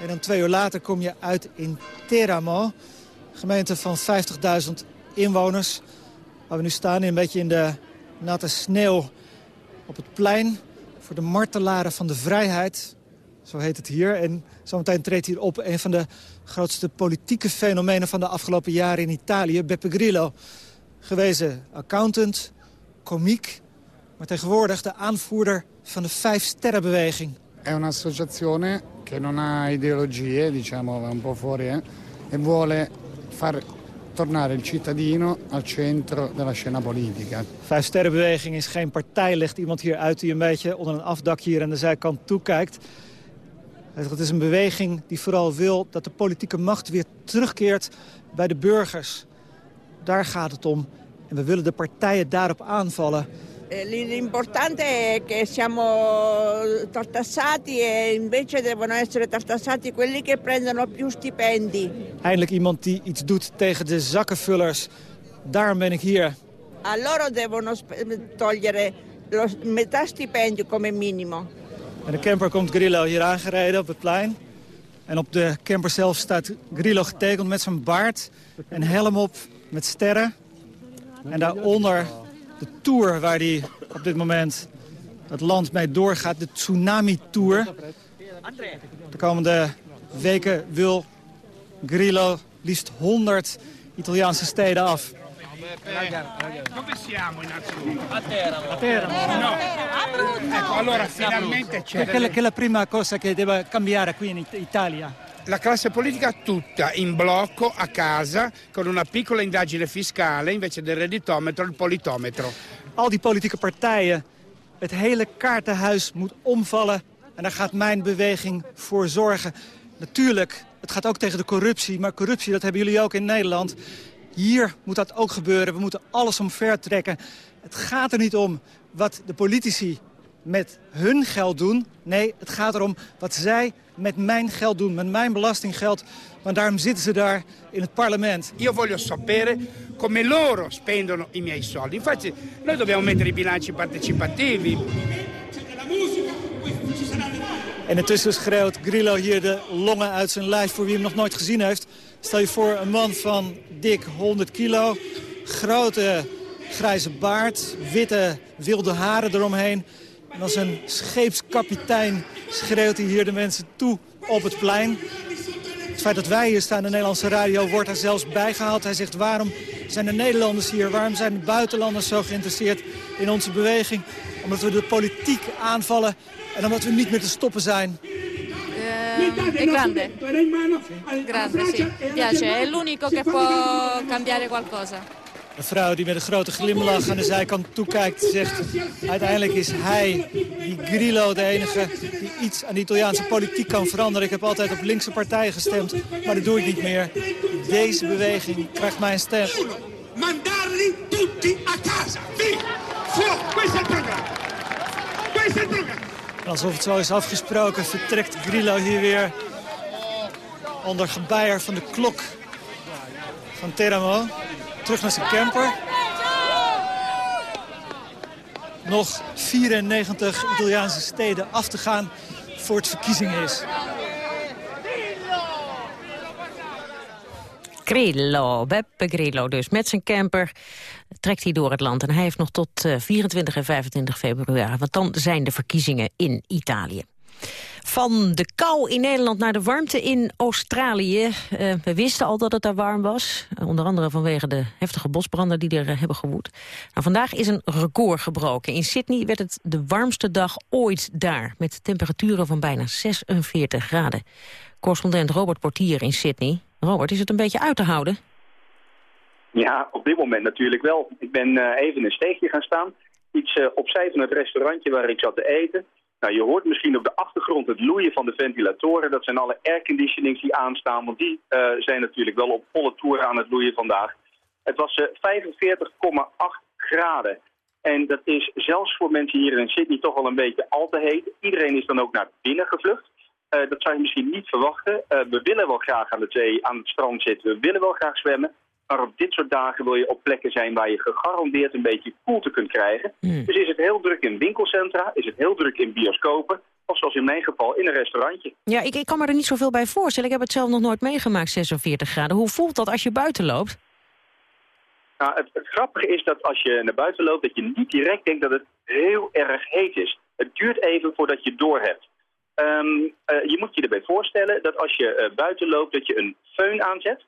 en dan twee uur later kom je uit in Teramo, gemeente van 50.000 inwoners... waar we nu staan, een beetje in de natte sneeuw op het plein... voor de martelaren van de vrijheid, zo heet het hier. En zometeen treedt hier op een van de grootste politieke fenomenen... van de afgelopen jaren in Italië, Beppe Grillo. Gewezen accountant, komiek, maar tegenwoordig de aanvoerder van de Vijf Sterrenbeweging. È un'associazione che non ha ideologie, diciamo, un po' fuori, eh, e vuole far tornare il cittadino al centro della scena politica. Vijf Sterrenbeweging is geen partij, legt iemand hier uit die een beetje onder een afdakje hier aan de zijkant toekijkt. Het is een beweging die vooral wil dat de politieke macht weer terugkeert bij de burgers. Daar gaat het om. En we willen de partijen daarop aanvallen. L'importante è che siamo tartassati e invece devono essere tartassati quelli che prendono più stipendi. Eindelijk iemand die iets doet tegen de zakkenvullers. Daarom ben ik hier. A loro devono togliere lo metà stipendio come minimo. En de camper komt Grillo hier aangereden op het plein. En op de camper zelf staat Grillo getekend met zijn baard. Een helm op met sterren. En daaronder de tour waar hij op dit moment het land mee doorgaat. De Tsunami Tour. De komende weken wil Grillo liefst 100 Italiaanse steden af. Dove siamo innanzitutto? A Teramo. A Teramo. No. Ecco, allora finalmente c'è... Perché è la prima cosa che deve cambiare qui in Italia? La classe politica tutta in blocco a casa con una piccola indagine fiscale invece del redditometro il politometro. Al die politieke partijen, het hele kaartenhuis moet omvallen en daar gaat mijn beweging voor zorgen. Natuurlijk, het gaat ook tegen de corruptie, maar corruptie dat hebben jullie ook in Nederland. Hier moet dat ook gebeuren. We moeten alles omver trekken. Het gaat er niet om wat de politici met hun geld doen. Nee, het gaat erom wat zij met mijn geld doen, met mijn belastinggeld. Maar daarom zitten ze daar in het parlement. Io voglio sapere come loro spendono i miei soldi. Infatti noi dobbiamo mettere i bilanci partecipativi. En intussen schreeuwt Grillo hier de longen uit zijn lijf voor wie hem nog nooit gezien heeft. Stel je voor een man van dik 100 kilo, grote grijze baard, witte wilde haren eromheen. En als een scheepskapitein schreeuwt hij hier de mensen toe op het plein. Het feit dat wij hier staan, de Nederlandse radio, wordt er zelfs bijgehaald. Hij zegt, waarom zijn de Nederlanders hier? Waarom zijn de buitenlanders zo geïnteresseerd in onze beweging? Omdat we de politiek aanvallen en omdat we niet meer te stoppen zijn. Eh, è grande. Grande, sì. Piace, è l'unico che può cambiare qualcosa. Een vrouw die met een grote glimlach aan de zijkant toekijkt zegt... uiteindelijk is hij, die Grillo, de enige die iets aan de Italiaanse politiek kan veranderen. Ik heb altijd op linkse partijen gestemd, maar dat doe ik niet meer. Deze beweging krijgt mijn stem. Mandarli tutti a casa. Via! Questo è il programma. Questo è il programma. Alsof het zo is afgesproken vertrekt Grillo hier weer onder gebeier van de klok van Teramo. Terug naar zijn camper. Nog 94 Italiaanse steden af te gaan voor het verkiezing is. Grillo, Beppe Grillo dus. Met zijn camper trekt hij door het land. En hij heeft nog tot 24 en 25 februari. Want dan zijn de verkiezingen in Italië. Van de kou in Nederland naar de warmte in Australië. Uh, we wisten al dat het daar warm was. onder andere vanwege de heftige bosbranden die er uh, hebben gewoed. Nou, vandaag is een record gebroken. In Sydney werd het de warmste dag ooit daar. Met temperaturen van bijna 46 graden. Correspondent Robert Portier in Sydney. Robert, is het een beetje uit te houden? Ja, op dit moment natuurlijk wel. Ik ben uh, even in een steegje gaan staan. Iets opzij van het restaurantje waar ik zat te eten. Nou, je hoort misschien op de achtergrond het loeien van de ventilatoren. Dat zijn alle airconditionings die aanstaan, want die uh, zijn natuurlijk wel op volle toer aan het loeien vandaag. Het was uh, 45,8 graden. En dat is zelfs voor mensen hier in Sydney toch wel een beetje al te heet. Iedereen is dan ook naar binnen gevlucht. Uh, dat zou je misschien niet verwachten. we willen wel graag aan de zee, aan het strand zitten. We willen wel graag zwemmen. Maar op dit soort dagen wil je op plekken zijn waar je gegarandeerd een beetje koelte kunt krijgen. Hmm. Dus is het heel druk in winkelcentra, is het heel druk in bioscopen, of zoals in mijn geval in een restaurantje. Ja, ik, ik kan me er niet zoveel bij voorstellen. Ik heb het zelf nog nooit meegemaakt, 46 graden. Hoe voelt dat als je buiten loopt? Nou, het, het grappige is dat als je naar buiten loopt, dat je niet direct denkt dat het heel erg heet is. Het duurt even voordat je doorhebt. Um, uh, je moet je erbij voorstellen dat als je uh, buiten loopt, dat je een föhn aanzet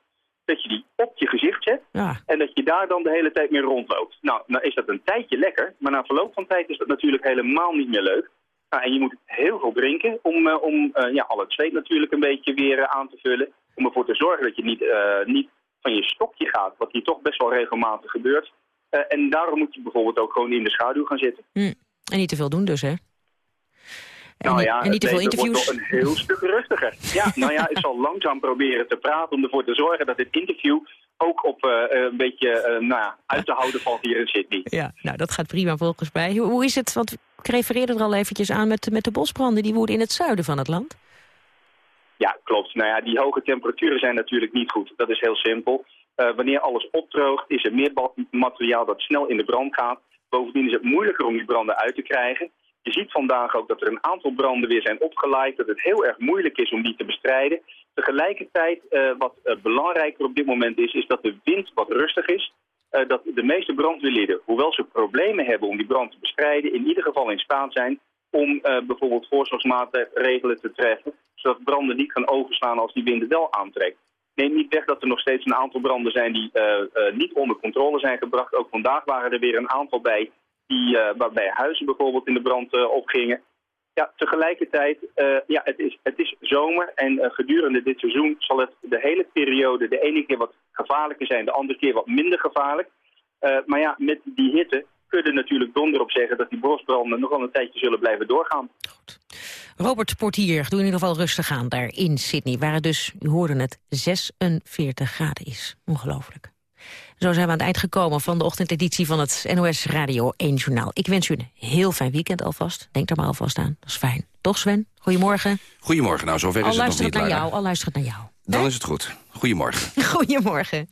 dat je die op je gezicht zet ja. en dat je daar dan de hele tijd mee rondloopt. Nou, nou is dat een tijdje lekker, maar na verloop van tijd is dat natuurlijk helemaal niet meer leuk. Nou, en je moet heel veel drinken om, uh, om uh, ja, al het zweet natuurlijk een beetje weer uh, aan te vullen. Om ervoor te zorgen dat je niet, niet van je stokje gaat, wat hier toch best wel regelmatig gebeurt. en daarom moet je bijvoorbeeld ook gewoon in de schaduw gaan zitten. Hm. En niet te veel doen dus, hè? En, nou ja, en niet te veel interviews. wordt een heel stuk rustiger. Ja, nou ja, ik zal langzaam proberen te praten om ervoor te zorgen dat dit interview ook op uh, een beetje uh, nou ja, uit te houden valt hier in Sydney. Ja, nou dat gaat prima volgens mij. Hoe, hoe is het, want ik refereerde er al eventjes aan met, met de bosbranden, die woeden in het zuiden van het land. Ja, klopt. Nou ja, die hoge temperaturen zijn natuurlijk niet goed. Dat is heel simpel. Uh, wanneer alles opdroogt, is er meer materiaal dat snel in de brand gaat. Bovendien is het moeilijker om die branden uit te krijgen. Je ziet vandaag ook dat er een aantal branden weer zijn opgeleid, dat het heel erg moeilijk is om die te bestrijden. Tegelijkertijd, uh, wat uh, belangrijker op dit moment is, is dat de wind wat rustig is. Uh, dat de meeste brandweerlieden, hoewel ze problemen hebben om die brand te bestrijden, in ieder geval in staat zijn om bijvoorbeeld voorzorgsmaatregelen te treffen, zodat branden niet gaan overslaan als die wind wel aantrekt. neemt niet weg dat er nog steeds een aantal branden zijn die niet onder controle zijn gebracht. Ook vandaag waren er weer een aantal bij die, waarbij huizen bijvoorbeeld in de brand opgingen. Ja, tegelijkertijd, ja, het is, het is zomer en gedurende dit seizoen zal het de hele periode de ene keer wat gevaarlijker zijn, de andere keer wat minder gevaarlijk. maar ja, met die hitte kunnen natuurlijk donder op zeggen dat die bosbranden nog een tijdje zullen blijven doorgaan. Goed. Robert Portier, doe in ieder geval rustig aan daar in Sydney, waar het dus, u hoorde het, 46 graden is. Ongelooflijk. Zo zijn we aan het eind gekomen van de ochtendeditie van het NOS Radio 1 Journaal. Ik wens u een heel fijn weekend alvast. Denk er maar alvast aan, dat is fijn. Toch Sven? Goedemorgen. Goedemorgen, nou zover is het nog niet, naar jou, Al luistert naar jou. Dan is het goed. Goedemorgen. Goedemorgen.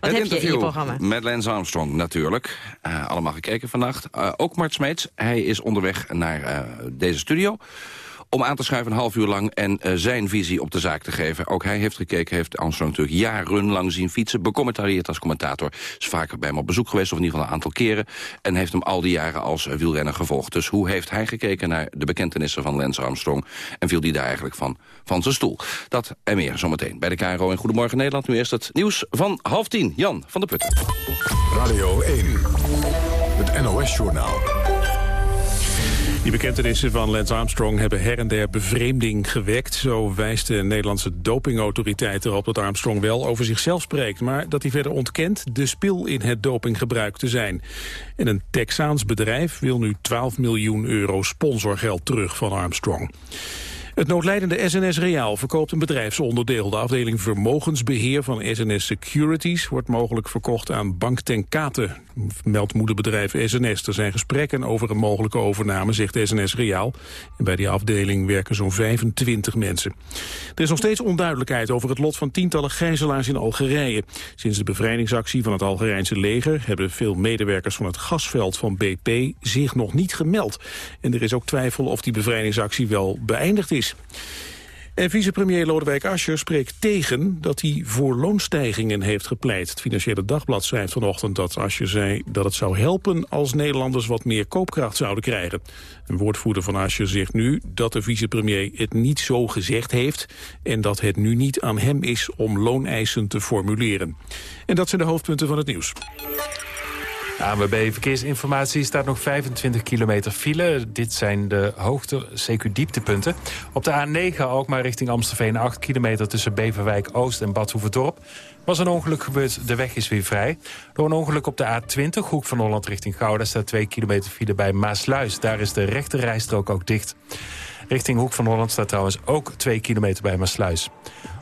Wat heb je in je programma? met Lance Armstrong natuurlijk. Uh, allemaal gekeken vannacht. Uh, ook Mart Smeets. Hij is onderweg naar uh, deze studio om aan te schuiven een half uur lang en uh, zijn visie op de zaak te geven. Ook hij heeft gekeken, heeft Armstrong natuurlijk jarenlang zien fietsen. Becommentarieerd als commentator. Is vaker bij hem op bezoek geweest, of in ieder geval een aantal keren. En heeft hem al die jaren als wielrenner gevolgd. Dus hoe heeft hij gekeken naar de bekentenissen van Lance Armstrong? En viel die daar eigenlijk van, van zijn stoel? Dat en meer zometeen bij de KRO in Goedemorgen Nederland. Nu eerst het nieuws van half tien. Jan van der Putten. Radio 1, het NOS-journaal. Die bekentenissen van Lance Armstrong hebben her en der bevreemding gewekt. Zo wijst de Nederlandse dopingautoriteit erop dat Armstrong wel over zichzelf spreekt... maar dat hij verder ontkent de spil in het dopinggebruik te zijn. En een Texaans bedrijf wil nu 12 miljoen euro sponsorgeld terug van Armstrong. Het noodlijdende SNS Reaal verkoopt een bedrijfsonderdeel. De afdeling vermogensbeheer van SNS Securities wordt mogelijk verkocht aan Bank ten Kate, meldt moederbedrijf SNS. Er zijn gesprekken over een mogelijke overname, zegt SNS Reaal. En bij die afdeling werken zo'n 25 mensen. Er is nog steeds onduidelijkheid over het lot van tientallen gijzelaars in Algerije. Sinds de bevrijdingsactie van het Algerijnse leger hebben veel medewerkers van het gasveld van BP zich nog niet gemeld. En er is ook twijfel of die bevrijdingsactie wel beëindigd is. En vicepremier Lodewijk Asscher spreekt tegen dat hij voor loonstijgingen heeft gepleit. Het Financiële Dagblad schrijft vanochtend dat Asscher zei dat het zou helpen als Nederlanders wat meer koopkracht zouden krijgen. Een woordvoerder van Asscher zegt nu dat de vicepremier het niet zo gezegd heeft en dat het nu niet aan hem is om looneisen te formuleren. En dat zijn de hoofdpunten van het nieuws. ANWB Verkeersinformatie staat nog 25 kilometer file. Dit zijn de hoogte, CQ dieptepunten. Op de A9 Alkmaar richting Amstelveen 8 kilometer tussen Beverwijk Oost en Bad Hoeverdorp. Was een ongeluk gebeurd, de weg is weer vrij. Door een ongeluk op de A20, hoek van Holland richting Gouda... staat 2 kilometer file bij Maasluis. Daar is de rechte rijstrook ook dicht. Richting Hoek van Holland staat trouwens ook 2 kilometer bij Maasluis.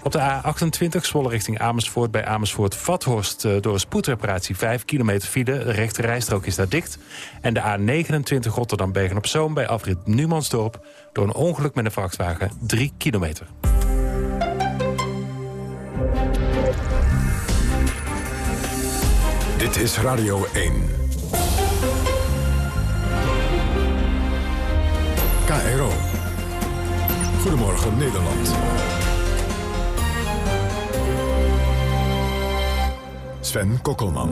Op de A28 Zwolle richting Amersfoort bij Amersfoort-Vathorst... Eh, door een spoedreparatie 5 kilometer file. De rechte rijstrook is daar dicht. En de A29 Rotterdam-Bergen-op-Zoom bij afrit Numansdorp... door een ongeluk met een vrachtwagen 3 kilometer. Dit is Radio 1. KRO. Goedemorgen Nederland. Sven Kokkelman.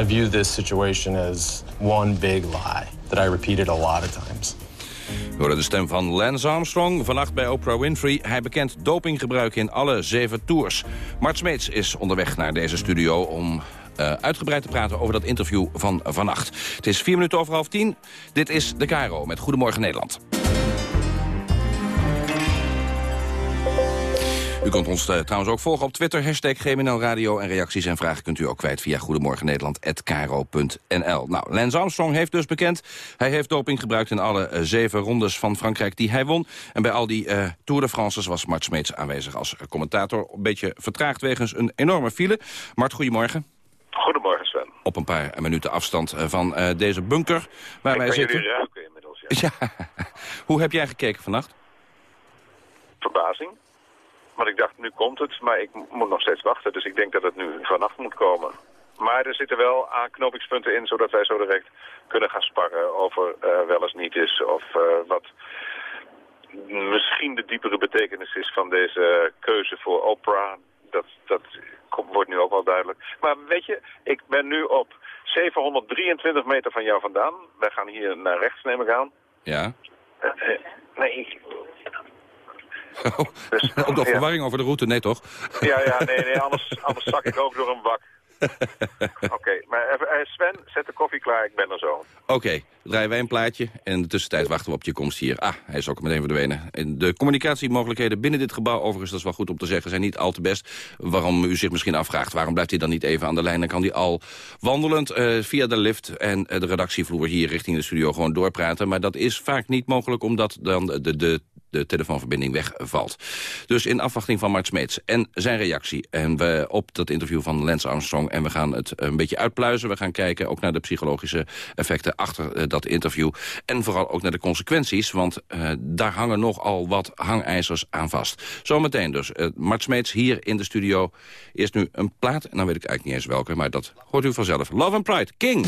I view this situation as one big lie that I repeated a lot of times. We horen de stem van Lance Armstrong, vannacht bij Oprah Winfrey. Hij bekent dopinggebruik in alle zeven tours. Mart Smeets is onderweg naar deze studio om uh, uitgebreid te praten over dat interview van vannacht. Het is vier minuten over half tien. Dit is de Caro met Goedemorgen Nederland. U kunt ons uh, trouwens ook volgen op Twitter, hashtag GMNL Radio. En reacties en vragen kunt u ook kwijt via goedemorgennederland.nl. Nou, Lance Armstrong heeft dus bekend. Hij heeft doping gebruikt in alle uh, zeven rondes van Frankrijk die hij won. En bij al die uh, Tour de France's was Mart Smeets aanwezig als commentator. Een beetje vertraagd wegens een enorme file. Mart, goedemorgen. Goedemorgen, Sven. Op een paar minuten afstand van deze bunker waar Ik wij zitten. ruiken inmiddels, ja. Ja. Hoe heb jij gekeken vannacht? Verbazing. Want ik dacht, nu komt het, maar ik moet nog steeds wachten. Dus ik denk dat het nu vannacht moet komen. Maar er zitten wel aanknopingspunten in, zodat wij zo direct kunnen gaan sparren over uh, wel eens niet is. Of uh, wat misschien de diepere betekenis is van deze keuze voor Oprah. Dat, dat wordt nu ook wel duidelijk. Maar weet je, ik ben nu op 723 meter van jou vandaan. Wij gaan hier naar rechts, neem ik aan. Ja. Uh, nee, Dus, ook nog ja. verwarring over de route, nee toch? Ja, ja, nee, nee, anders, anders zak ik ook door een bak. Oké, maar even, eh, Sven, zet de koffie klaar, ik ben er zo. Oké, draaien wij een plaatje en in de tussentijd wachten we op je komst hier. Ah, hij is ook meteen verdwenen. En De communicatiemogelijkheden binnen dit gebouw, overigens, dat is wel goed om te zeggen, zijn niet al te best. Waarom u zich misschien afvraagt, waarom blijft hij dan niet even aan de lijn? Dan kan hij al wandelend eh, via de lift en eh, de redactievloer hier richting de studio gewoon doorpraten. Maar dat is vaak niet mogelijk, omdat dan de, de de telefoonverbinding wegvalt. Dus in afwachting van Mart Smeets en zijn reactie... en we op dat interview van Lance Armstrong... en we gaan het een beetje uitpluizen. We gaan kijken ook naar de psychologische effecten achter eh, dat interview. En vooral ook naar de consequenties, want eh, daar hangen nogal wat hangijzers aan vast. Zometeen dus. Uh, Mart Smeets hier in de studio. Eerst nu een plaat, en dan weet ik eigenlijk niet eens welke... maar dat hoort u vanzelf. Love and Pride, King!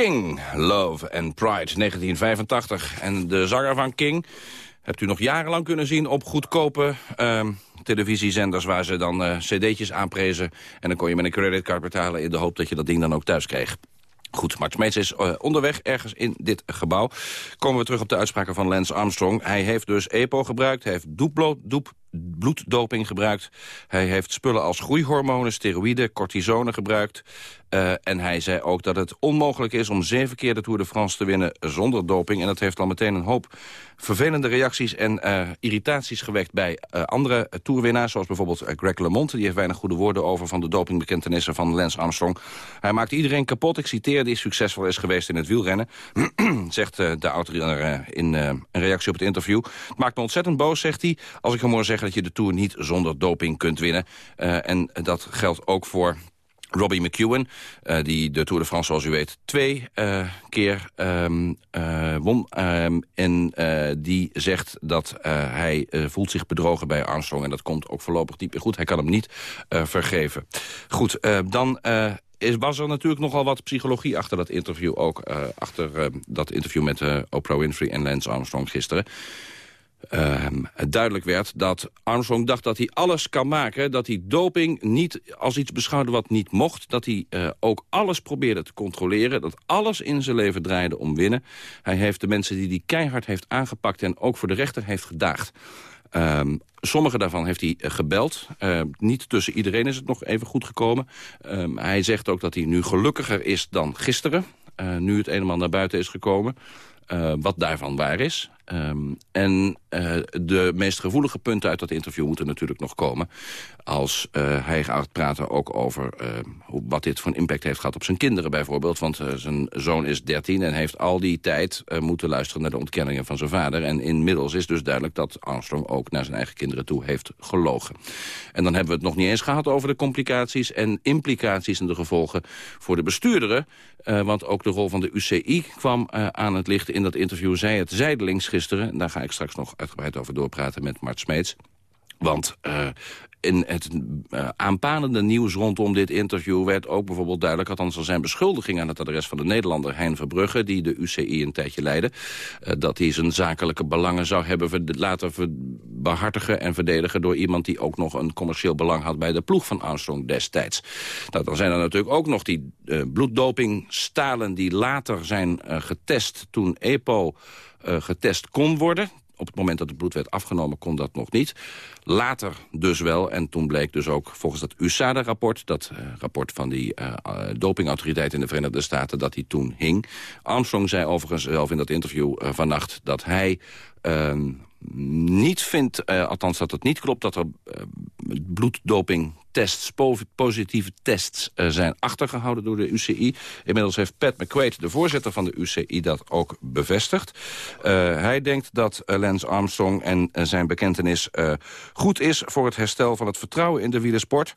King, Love and Pride, 1985. En de zanger van King hebt u nog jarenlang kunnen zien op goedkope ehm, televisiezenders... waar ze dan eh, cd'tjes aanprezen. En dan kon je met een creditcard betalen in de hoop dat je dat ding dan ook thuis kreeg. Goed, Mart Smeets is eh, onderweg ergens in dit gebouw. Komen we terug op de uitspraken van Lance Armstrong. Hij heeft dus EPO gebruikt, hij heeft doepblo- doep, bloeddoping gebruikt. Hij heeft spullen als groeihormonen, steroïden, cortisone gebruikt. Eh, en hij zei ook dat het onmogelijk is om zeven keer de Tour de France te winnen zonder doping. En dat heeft al meteen een hoop vervelende reacties en eh, irritaties gewekt bij eh, andere toerwinnaars. Zoals bijvoorbeeld Greg LeMond. Die heeft weinig goede woorden over van de dopingbekentenissen van Lance Armstrong. Hij maakt iedereen kapot. Ik citeer die succesvol is geweest in het wielrennen. zegt de auteur in een reactie op het interview. Het maakt me ontzettend boos, zegt hij. Als ik hem hoor zeggen dat je de Tour niet zonder doping kunt winnen. Eh, en dat geldt ook voor Robbie McEwen, uh, die de Tour de France, zoals u weet, twee uh, keer uh, won. Um, en die zegt dat hij voelt zich bedrogen bij Armstrong. En dat komt ook voorlopig niet goed. Hij kan hem niet vergeven. Goed, dan... Was er natuurlijk nogal wat psychologie achter dat interview ook. achter dat interview met Oprah Winfrey en Lance Armstrong gisteren. Uh, duidelijk werd dat Armstrong dacht dat hij alles kan maken... dat hij doping niet als iets beschouwde wat niet mocht... dat hij uh, ook alles probeerde te controleren... dat alles in zijn leven draaide om winnen. Hij heeft de mensen die hij keihard heeft aangepakt... en ook voor de rechter heeft gedaagd. Um, sommige daarvan heeft hij gebeld. Uh, niet tussen iedereen is het nog even goed gekomen. Hij zegt ook dat hij nu gelukkiger is dan gisteren. Uh, nu het eenmaal naar buiten is gekomen. Wat daarvan waar is. Um, en uh, de meest gevoelige punten uit dat interview moeten natuurlijk nog komen. Als uh, hij gaat praten ook over hoe, wat dit voor een impact heeft gehad op zijn kinderen bijvoorbeeld. Want zijn zoon is 13 en heeft al die tijd moeten luisteren naar de ontkenningen van zijn vader. En inmiddels is dus duidelijk dat Armstrong ook naar zijn eigen kinderen toe heeft gelogen. En dan hebben we het nog niet eens gehad over de complicaties en implicaties en de gevolgen voor de bestuurderen. want ook de rol van de UCI kwam aan het licht in dat interview. Zij het zijdelings gisteren. En daar ga ik straks nog uitgebreid over doorpraten met Mart Smeets. Want uh, in het uh, aanpanende nieuws rondom dit interview werd ook bijvoorbeeld duidelijk... althans er zijn beschuldigingen aan het adres van de Nederlander Hein Verbrugge... die de UCI een tijdje leidde... Uh, dat hij zijn zakelijke belangen zou hebben laten behartigen en verdedigen... door iemand die ook nog een commercieel belang had bij de ploeg van Armstrong destijds. Nou, dan zijn er natuurlijk ook nog die bloeddopingstalen die later zijn getest toen EPO... Getest kon worden. Op het moment dat het bloed werd afgenomen kon dat nog niet. Later dus wel. En toen bleek dus ook volgens dat USADA-rapport... dat uh, rapport van die uh, dopingautoriteit in de Verenigde Staten... dat die toen hing. Armstrong zei overigens zelf in dat interview vannacht... dat hij ehm, niet vindt, althans dat het niet klopt... dat er bloeddoping tests, positieve tests uh, zijn achtergehouden door de UCI. Inmiddels heeft Pat McQuaid, de voorzitter van de UCI, dat ook bevestigd. Uh, hij denkt dat uh, Lance Armstrong en zijn bekentenis goed is... voor het herstel van het vertrouwen in de wielersport.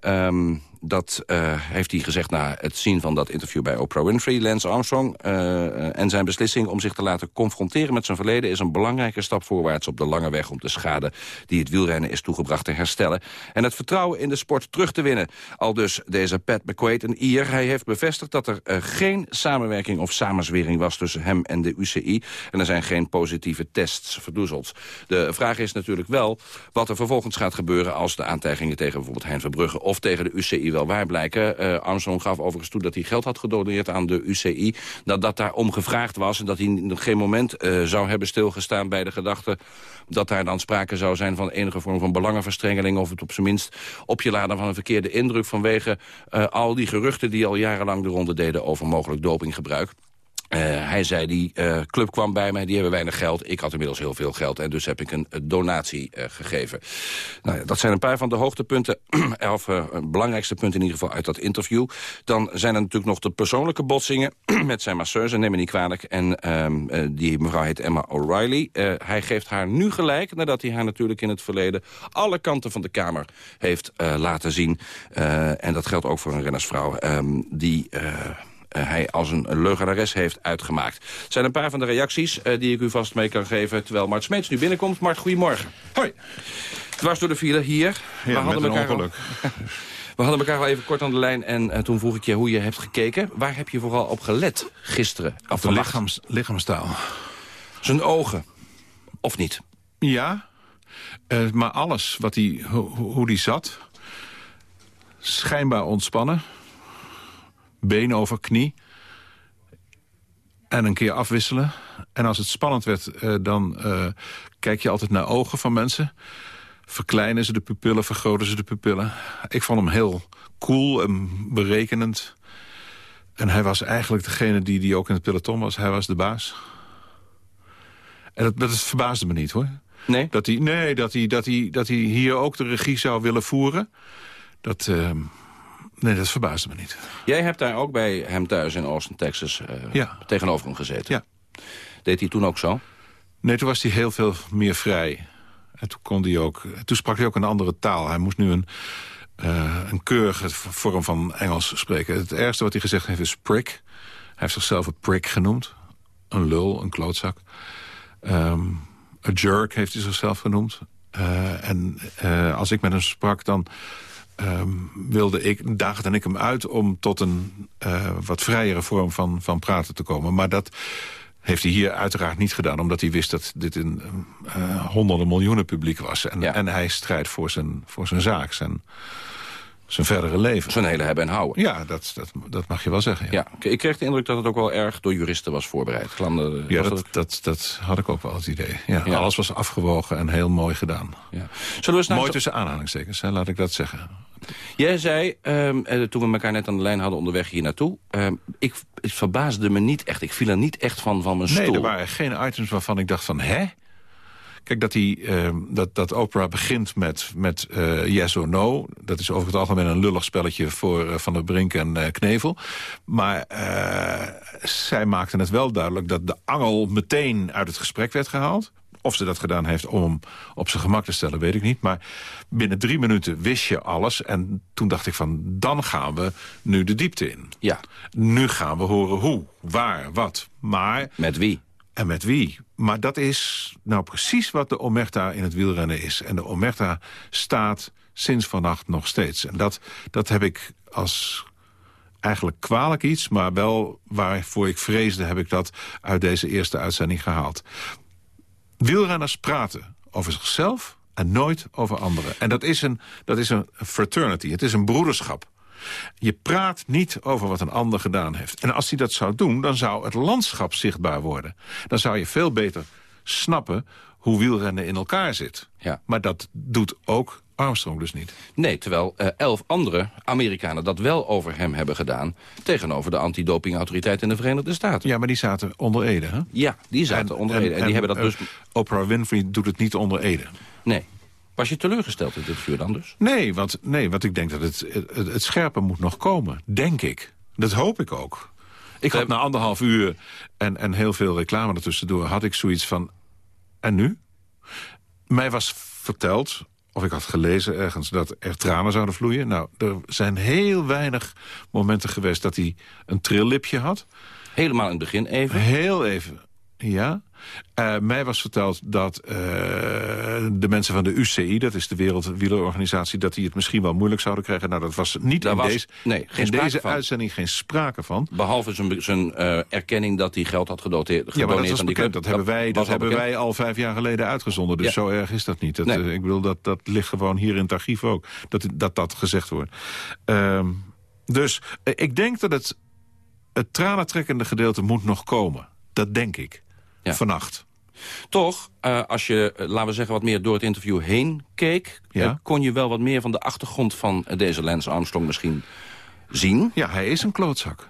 Um, dat heeft hij gezegd na het zien van dat interview bij Oprah Winfrey. Lance Armstrong en zijn beslissing om zich te laten confronteren met zijn verleden... is een belangrijke stap voorwaarts op de lange weg om de schade... die het wielrennen is toegebracht te herstellen. En het vertrouwen in de sport terug te winnen. Al dus deze Pat McQuaid, een Ier. Hij heeft bevestigd dat er uh, geen samenwerking of samenzwering was... tussen hem en de UCI. En er zijn geen positieve tests verdoezeld. De vraag is natuurlijk wel wat er vervolgens gaat gebeuren... als de aantijgingen tegen bijvoorbeeld Hein Verbrugge of tegen de UCI wel waar blijken. Uh, Armstrong gaf overigens toe dat hij geld had gedoneerd aan de UCI. Dat dat daarom gevraagd was en dat hij in geen moment uh, zou hebben stilgestaan bij de gedachte... dat daar dan sprake zou zijn van enige vorm van belangenverstrengeling... of het op zijn minst op je van een verkeerde indruk... vanwege uh, al die geruchten die al jarenlang de ronde deden over mogelijk dopinggebruik. Uh, hij zei, die uh, club kwam bij mij, die hebben weinig geld. Ik had inmiddels heel veel geld en dus heb ik een, een donatie gegeven. Nou, ja, dat zijn een paar van de hoogtepunten, of belangrijkste punten in ieder geval uit dat interview. Dan zijn er natuurlijk nog de persoonlijke botsingen met zijn masseuse, neem me niet kwalijk. En um, die mevrouw heet Emma O'Reilly. hij geeft haar nu gelijk, nadat hij haar natuurlijk in het verleden... alle kanten van de kamer heeft laten zien. en dat geldt ook voor een rennersvrouw um, die... Uh, hij als een leugenares heeft uitgemaakt. Het zijn een paar van de reacties uh, die ik u vast mee kan geven... terwijl Mart Smeets nu binnenkomt. Mart, goedemorgen. Hoi. Dwars door de file hier. Ja, We hadden elkaar ongeluk. Al... We hadden elkaar al even kort aan de lijn en uh, toen vroeg ik je hoe je hebt gekeken. Waar heb je vooral op gelet gisteren? Op de lichaams, lichaamstaal. Zijn ogen, of niet? Ja, uh, maar alles wat hij, ho hoe die zat... schijnbaar ontspannen been over knie. En een keer afwisselen. En als het spannend werd, uh, dan uh, kijk je altijd naar ogen van mensen. Verkleinen ze de pupillen, vergroten ze de pupillen. Ik vond hem heel cool en berekenend. En hij was eigenlijk degene die, die ook in het peloton was. Hij was de baas. En dat, dat verbaasde me niet, hoor. Nee? Dat hij, nee, dat hij, dat, hij, dat hij hier ook de regie zou willen voeren. Dat, eh, nee, dat verbaasde me niet. Jij hebt daar ook bij hem thuis in Austin, Texas, eh, Ja. tegenover hem gezeten. Ja. Deed hij toen ook zo? Nee, toen was hij heel veel meer vrij. En toen, kon hij ook, toen sprak hij ook een andere taal. Hij moest nu een, eh, een keurige vorm van Engels spreken. Het ergste wat hij gezegd heeft is prick. Hij heeft zichzelf een prick genoemd. Een lul, een klootzak. Ehm a jerk heeft hij zichzelf genoemd. Eh, en als ik met hem sprak, dan ehm, wilde ik, daagde ik hem uit... om tot een eh, wat vrijere vorm van, van praten te komen. Maar dat heeft hij hier uiteraard niet gedaan... omdat hij wist dat dit een eh, honderden miljoenen publiek was. En, en hij strijdt voor zijn, voor zijn zaak, zijn, zijn verdere leven. Zijn hele hebben en houden. Ja, dat, dat, dat mag je wel zeggen. Ja, Ja, ik kreeg de indruk dat het ook wel erg door juristen was voorbereid. Glamde, ja was dat, dat, dat had ik ook wel het idee. Ja, Alles was afgewogen en heel mooi gedaan. Ja. Zullen we Mooi tussen aanhalingstekens, hè, laat ik dat zeggen. Jij zei, ehm, eh, toen we elkaar net aan de lijn hadden onderweg hier naartoe... ehm, ik, het verbaasde me niet echt. Ik viel er niet echt van van mijn Nee, stoel. er waren geen items waarvan ik dacht van, hè? Kijk, dat, die, ehm, dat, dat Oprah begint met, met eh, yes or no. Dat is over het algemeen een lullig spelletje voor eh, Van der Brink en eh, Knevel. Maar zij maakte het wel duidelijk dat de angel meteen uit het gesprek werd gehaald. Of ze dat gedaan heeft om hem op zijn gemak te stellen, weet ik niet. Maar binnen drie minuten wist je alles. En toen dacht ik van, dan gaan we nu de diepte in. Ja. Nu gaan we horen hoe, waar, wat. Maar... Met wie? En met wie. Maar dat is nou precies wat de Omerta in het wielrennen is. En de Omerta staat sinds vannacht nog steeds. En dat, dat heb ik als eigenlijk kwalijk iets... maar wel waarvoor ik vreesde heb ik dat uit deze eerste uitzending gehaald. Wielrenners praten over zichzelf en nooit over anderen. En dat is een, dat is een fraternity, het is een broederschap. Je praat niet over wat een ander gedaan heeft. En als hij dat zou doen, dan zou het landschap zichtbaar worden. Dan zou je veel beter snappen hoe wielrennen in elkaar zit. Ja. Maar dat doet ook Armstrong dus niet. Nee, terwijl eh, elf andere Amerikanen dat wel over hem hebben gedaan... tegenover de antidopingautoriteit in de Verenigde Staten. Ja, maar die zaten onder Ede, hè? Ja, die zaten onder Ede. En, die hebben dat dus... eh, Oprah Winfrey doet het niet onder Ede. Nee. Was je teleurgesteld in dit vuur dan dus? Nee, want, nee, want ik denk dat het, het, het scherpe moet nog komen. Denk ik. Dat hoop ik ook. Ik had na anderhalf uur en, en heel veel reclame ertussendoor... had ik zoiets van, en nu? Mij was verteld, of ik had gelezen ergens... dat er tranen zouden vloeien. Nou, er zijn heel weinig momenten geweest dat hij een trillipje had. Helemaal in het begin even? Heel even, ja. Eh, mij was verteld dat eh, de mensen van de UCI... dat is de Wereldwielerorganisatie... dat die het misschien wel moeilijk zouden krijgen. Nou, dat was niet Daar in, was- deze, nee, geen in deze van. uitzending geen sprake van. Behalve zijn, zijn eh, erkenning dat hij geld had gedoteerd, Ja, gedoneerd maar dat aan die club. Dat hebben, wij, dat al hebben bekend. wij al vijf jaar geleden uitgezonden. Dus Ja. zo erg is dat niet. Dat, Nee. ik bedoel, dat, dat ligt gewoon hier in het archief ook. Dat dat, dat gezegd wordt. Ehm, dus ik denk dat het, het tranentrekkende gedeelte moet nog komen. Dat denk ik. Vannacht. Toch, eh, als je, eh, laten we zeggen, wat meer door het interview heen keek... Ja. eh, kon je wel wat meer van de achtergrond van deze Lance Armstrong misschien zien. Ja, hij is een klootzak.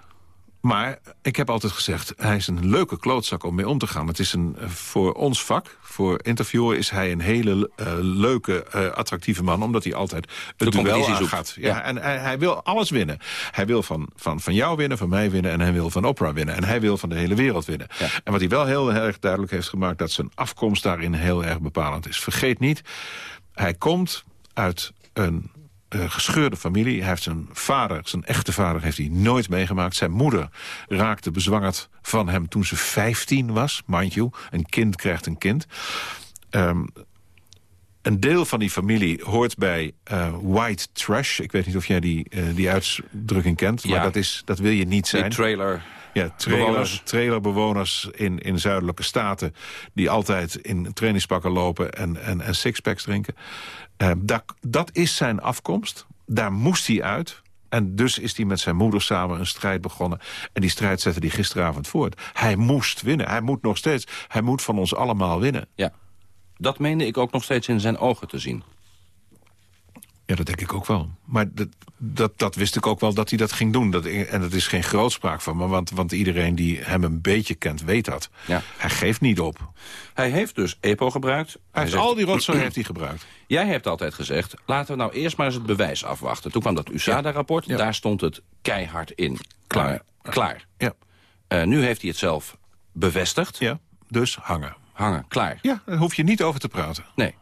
Maar ik heb altijd gezegd, hij is een leuke klootzak om mee om te gaan. Het is een, eh, voor ons vak, voor interviewer, is hij een hele eh, leuke, eh, attractieve man. Omdat hij altijd De het duel competitie zoekt. aangaat. Ja, Ja. En hij, hij wil alles winnen. Hij wil van, van, van jou winnen, van mij winnen. En hij wil van Oprah winnen. En hij wil van de hele wereld winnen. En wat hij wel heel erg duidelijk heeft gemaakt... dat zijn afkomst daarin heel erg bepalend is. Vergeet niet, hij komt uit een eh, gescheurde familie. Hij heeft zijn vader, zijn echte vader, heeft hij nooit meegemaakt. Zijn moeder raakte bezwangerd van hem toen ze 15 was. Mind you, een kind krijgt een kind. Ehm, een deel van die familie hoort bij eh, white trash. Ik weet niet of jij die, eh, die uitdrukking kent. Maar Ja. dat, is, dat wil je niet Die zijn. trailer Ja, bewoners. trailerbewoners in, in zuidelijke staten... die altijd in trainingspakken lopen en, en, en sixpacks drinken. Eh, dat, dat is zijn afkomst. Daar moest hij uit. En dus is hij met zijn moeder samen een strijd begonnen. En die strijd zette hij gisteravond voort. Hij moest winnen. Hij moet nog steeds. Hij moet van ons allemaal winnen. Ja. Dat meende ik ook nog steeds in zijn ogen te zien. Ja, dat denk ik ook wel. Maar dat, dat, dat wist ik ook wel dat hij dat ging doen. Dat, en dat is geen grootspraak van me, want, want iedereen die hem een beetje kent weet dat. Ja. Hij geeft niet op. Hij heeft dus EPO gebruikt. Hij heeft zegt- al die rotzooi heeft hij gebruikt. Jij hebt altijd gezegd, laten we nou eerst maar eens het bewijs afwachten. Toen kwam dat USADA-rapport, daar stond het keihard in. Klaar. klaar. Ja. Eh, nu heeft hij het zelf bevestigd. Ja, dus hangen. Hangen, klaar. Ja, daar hoef je niet over te praten. Nee.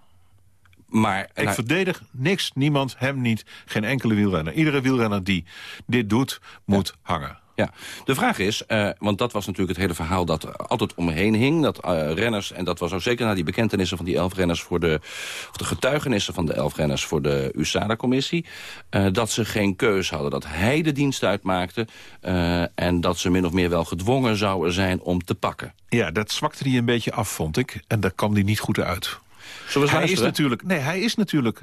Maar Ik nou, verdedig niks, niemand, hem niet, geen enkele wielrenner. Iedere wielrenner die dit doet, moet hangen. Ja, de vraag is, eh, want dat was natuurlijk het hele verhaal dat er altijd omheen hing. Dat eh, renners, en dat was ook zeker na die bekentenissen van die elf renners voor de, of de getuigenissen van de elf renners voor de USADA-commissie. eh, dat ze geen keus hadden, dat hij de dienst uitmaakte. en dat ze min of meer wel gedwongen zouden zijn om te pakken. Ja, dat zwakte hij een beetje af, vond ik. En daar kwam hij niet goed uit. Zullen we eens hij is natuurlijk, nee, hij is natuurlijk,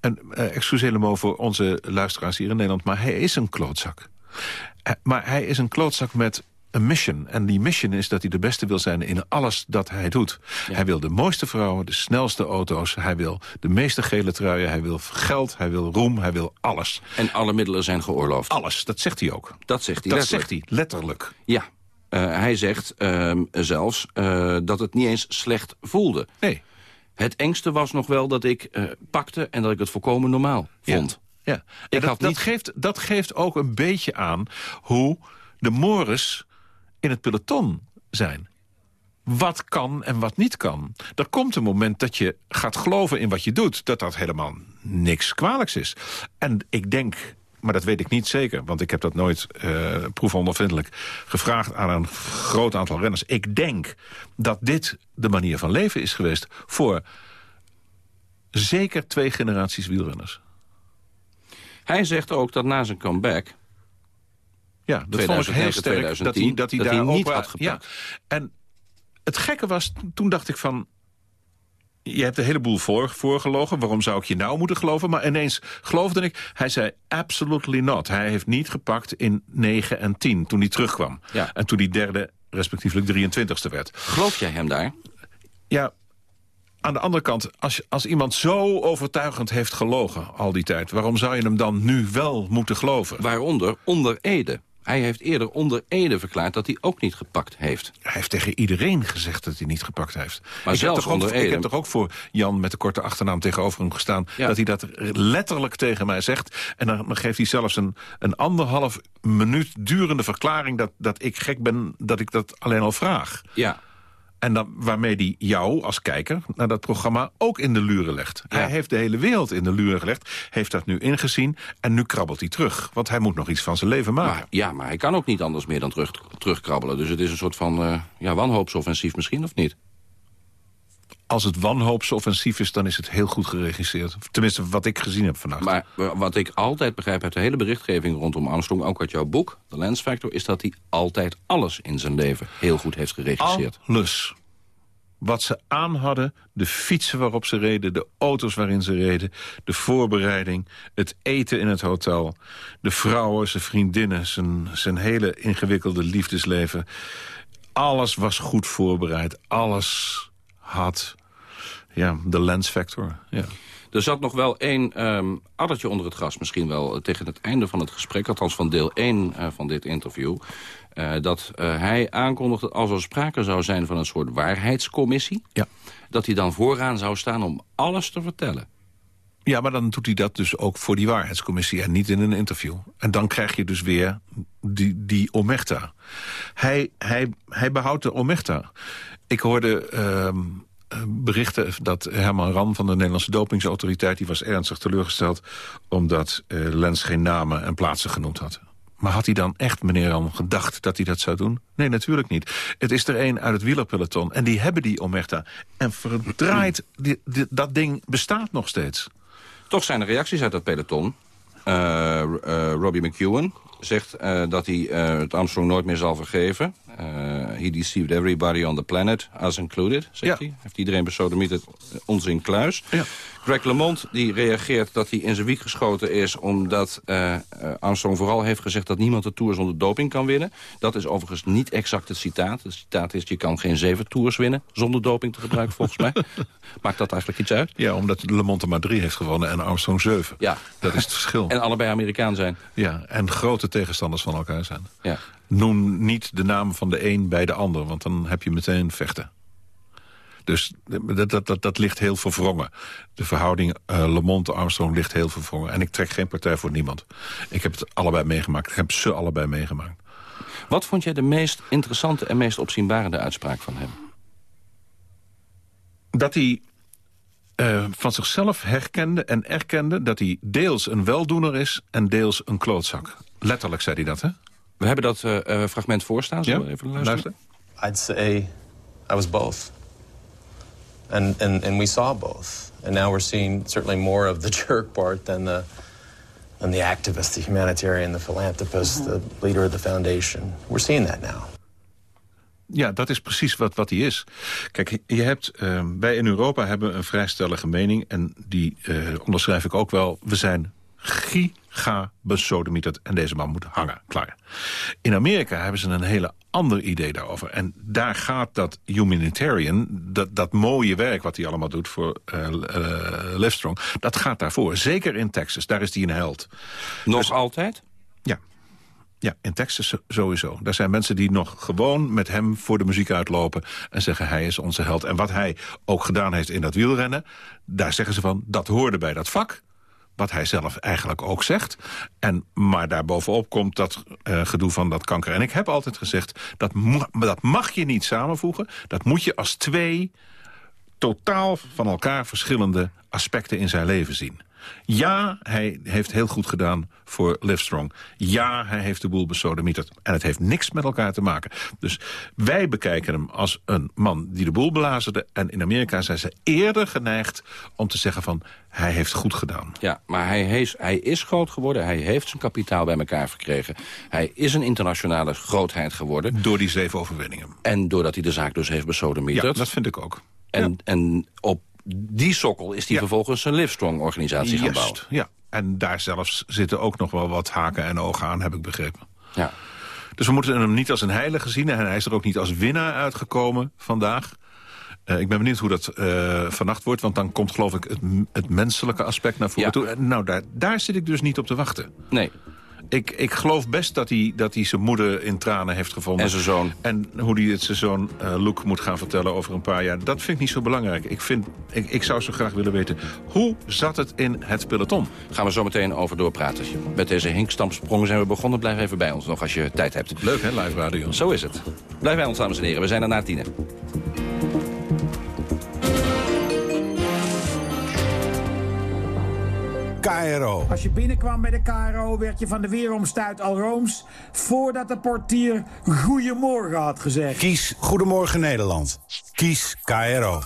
een, uh, excuus helemaal voor onze luisteraars hier in Nederland, maar hij is een klootzak. Eh, maar hij is een klootzak met een mission. En die mission is dat hij de beste wil zijn in alles dat hij doet. Hij wil de mooiste vrouwen, de snelste auto's. Hij wil de meeste gele truien. Hij wil geld, hij wil roem, hij wil alles. En alle middelen zijn geoorloofd. Alles, dat zegt hij ook. Dat zegt hij Dat letterlijk. zegt hij, letterlijk. Ja, Eh, hij zegt ehm, zelfs eh, dat het niet eens slecht voelde. Nee. Het engste was nog wel dat ik eh, pakte en dat ik het volkomen normaal vond. Ja, Ik en dat, had dat, niet- geeft, dat geeft ook een beetje aan hoe de mores in het peloton zijn. Wat kan en wat niet kan. Er komt een moment dat je gaat geloven in wat je doet... dat dat helemaal niks kwalijks is. En ik denk, maar dat weet ik niet zeker... want ik heb dat nooit eh proefondervindelijk gevraagd aan een groot aantal renners. Ik denk dat dit de manier van leven is geweest... voor zeker twee generaties wielrenners. Hij zegt ook dat na zijn comeback... Ja, dat vond ik heel 2009, sterk. Dat hij, 2010, dat hij dat daar hij niet had gepakt. Ja. En het gekke was, toen dacht ik van... Je hebt een heleboel voor, voorgelogen. Waarom zou ik je nou moeten geloven? Maar ineens geloofde ik. Hij zei absolutely not. Hij heeft niet gepakt in 9 en 10 toen hij terugkwam. Ja. En toen hij derde, respectievelijk 23ste werd. Geloof jij hem daar? Ja, aan de andere kant, als, als iemand zo overtuigend heeft gelogen al die tijd... waarom zou je hem dan nu wel moeten geloven? Waaronder onder Ede. Hij heeft eerder onder Ede verklaard dat hij ook niet gepakt heeft. Hij heeft tegen iedereen gezegd dat hij niet gepakt heeft. Maar ik, zelfs heb toch ook, onder ik Ede. heb toch ook voor Jan met de korte achternaam tegenover hem gestaan... Ja. dat hij dat letterlijk tegen mij zegt. En dan, dan geeft hij zelfs een, een anderhalf minuut durende verklaring... Dat, dat ik gek ben dat ik dat alleen al vraag. Ja. En dan, waarmee hij jou als kijker naar dat programma ook in de luren legt. Hij heeft de hele wereld in de luren gelegd, heeft dat nu ingezien... en nu krabbelt hij terug, want hij moet nog iets van zijn leven maken. Maar, ja, maar hij kan ook niet anders meer dan terug, terugkrabbelen. Dus het is een soort van eh, ja, wanhoopsoffensief misschien, of niet? Als het wanhoopsoffensief is, dan is het heel goed geregisseerd. Tenminste, wat ik gezien heb vannacht. Maar eh, wat ik altijd begrijp uit de hele berichtgeving rondom Armstrong... ook uit jouw boek, The Lens Factor... is dat hij altijd alles in zijn leven heel goed heeft geregisseerd. Alles. Wat ze aan hadden, de fietsen waarop ze reden... de auto's waarin ze reden, de voorbereiding... het eten in het hotel, de vrouwen, zijn vriendinnen... zijn, zijn hele ingewikkelde liefdesleven. Alles was goed voorbereid. Alles had ja, de lens factor. Ja. Er zat nog wel één ehm addertje onder het gras misschien wel... eh, tegen het einde van het gesprek, althans van deel 1 eh, van dit interview... eh, dat eh, hij aankondigde als er sprake zou zijn van een soort waarheidscommissie... Ja. dat hij dan vooraan zou staan om alles te vertellen. Ja, maar dan doet hij dat dus ook voor die waarheidscommissie en niet in een interview. En dan krijg je dus weer die, die omechta. Hij, hij, hij behoudt de omechta. Ik hoorde ehm, eh, berichten dat Herman Ram van de Nederlandse dopingsautoriteit... die was ernstig teleurgesteld omdat eh, Lens geen namen en plaatsen genoemd had. Maar had hij dan echt, meneer Ram, gedacht dat hij dat zou doen? Nee, natuurlijk niet. Het is er een uit het wielerpeloton en die hebben die omechta. En verdraait, dat ding bestaat nog steeds. Toch zijn er reacties uit dat peloton. Eh, eh, Robbie McEwen zegt dat hij het Armstrong nooit meer zal vergeven. Eh, he deceived everybody on the planet, us included, zegt hij. Heeft iedereen besodemieterd, ons in kluis. Greg LeMond die reageert dat hij in zijn wiek geschoten is... omdat eh, eh, Armstrong vooral heeft gezegd dat niemand de Tour zonder doping kan winnen. Dat is overigens niet exact het citaat. Het citaat is, je kan geen zeven Tours winnen zonder doping te gebruiken, volgens mij. Maakt dat eigenlijk iets uit? Ja, omdat Le Monde maar drie heeft gewonnen en Armstrong zeven. Ja. Dat is het verschil. En allebei Amerikaan zijn. Ja, en grote tegenstanders van elkaar zijn. Ja. Noem niet de naam van de een bij de ander, want dan heb je meteen vechten. Dus dat, dat, dat, dat ligt heel verwrongen. De verhouding uh, Le Monde-Armstrong ligt heel verwrongen. En ik trek geen partij voor niemand. Ik heb het allebei meegemaakt. Ik heb ze allebei meegemaakt. Wat vond jij de meest interessante en meest opzienbarende uitspraak van hem? Dat hij uh, van zichzelf herkende en erkende... dat hij deels een weldoener is en deels een klootzak. Letterlijk zei hij dat, hè? We hebben dat uh, fragment voorstaan. Zullen ja? we even luisteren? I'd say I was both. And, and, and we saw both. And now we're seeing certainly more of the jerk part than the, than the activist, the humanitarian, the philanthropist, the leader of the foundation. We're seeing that now. Ja, dat is precies wat, wat hij is. Kijk, je hebt, uh, wij in Europa hebben een vrij stellige mening... en die uh, onderschrijf ik ook wel. We zijn giga besodemieterd en deze man moet hangen. Klaar. In Amerika hebben ze een hele ander idee daarover. En daar gaat dat humanitarian, dat, dat mooie werk wat hij allemaal doet voor uh, uh, Livestrong... dat gaat daarvoor. Zeker in Texas, daar is hij een held. Nog dus, altijd? Ja. Ja, in Texas sowieso. Daar zijn mensen die nog gewoon met hem voor de muziek uitlopen... en zeggen hij is onze held. En wat hij ook gedaan heeft in dat wielrennen... daar zeggen ze van, dat hoorde bij dat vak wat hij zelf eigenlijk ook zegt. En, maar daarbovenop komt dat uh, gedoe van dat kanker. En ik heb altijd gezegd, dat, dat mag je niet samenvoegen. Dat moet je als twee totaal van elkaar verschillende aspecten in zijn leven zien. Ja, hij heeft heel goed gedaan voor Livestrong. Ja, hij heeft de boel besodemieterd. En het heeft niks met elkaar te maken. Dus wij bekijken hem als een man die de boel belazerde. En in Amerika zijn ze eerder geneigd om te zeggen van... hij heeft goed gedaan. Ja, maar hij is, hij is groot geworden. Hij heeft zijn kapitaal bij elkaar verkregen. Hij is een internationale grootheid geworden. Door die zeven overwinningen. En doordat hij de zaak dus heeft besodemieterd. Ja, dat vind ik ook. En, ja. en op die sokkel is hij ja. vervolgens een Livestrong-organisatie gaan bouwen. Ja, en daar zelfs zitten ook nog wel wat haken en ogen aan, heb ik begrepen. Ja. Dus we moeten hem niet als een heilige zien. En hij is er ook niet als winnaar uitgekomen vandaag. Uh, ik ben benieuwd hoe dat uh, vannacht wordt. Want dan komt geloof ik het, het menselijke aspect naar voren ja. toe. Nou, daar, daar zit ik dus niet op te wachten. Nee. Ik, ik geloof best dat hij, dat hij zijn moeder in tranen heeft gevonden. En zijn zoon. En hoe hij het zijn zoon uh, Luke moet gaan vertellen over een paar jaar. Dat vind ik niet zo belangrijk. Ik, vind, ik, ik zou zo graag willen weten, hoe zat het in het peloton? Gaan we zo meteen over doorpraten. Met deze hinkstampsprong zijn we begonnen. Blijf even bij ons nog als je tijd hebt. Leuk hè, live radio. Zo is het. Blijf bij ons, dames en heren. We zijn er na tienen. KRO. Als je binnenkwam bij de KRO werd je van de weeromstuit al rooms... voordat de portier goedemorgen had gezegd. Kies Goedemorgen Nederland. Kies KRO.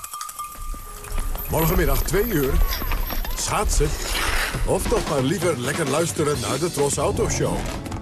Morgenmiddag 2 uur. Schaatsen. Of toch maar liever lekker luisteren naar de Tros Autoshow.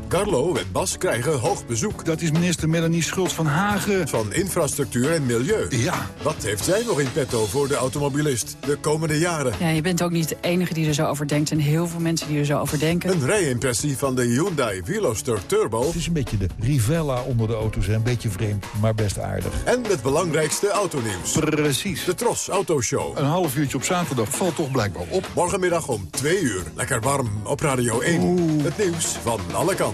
Carlo en Bas krijgen hoog bezoek. Dat is minister Melanie Schultz van Hagen. Van Infrastructuur en Milieu. Ja. Wat heeft zij nog in petto voor de automobilist de komende jaren? Ja, je bent ook niet de enige die er zo over denkt. En heel veel mensen die er zo over denken. Een rijimpressie van de Hyundai Veloster Turbo. Het is een beetje de Rivella onder de auto's. Een beetje vreemd, maar best aardig. En het belangrijkste autonieuws. Precies. De Tros Autoshow. Een half uurtje op zaterdag valt toch blijkbaar op. Morgenmiddag om 2 uur. Lekker warm op Radio 1. Oeh. Het nieuws van alle kanten.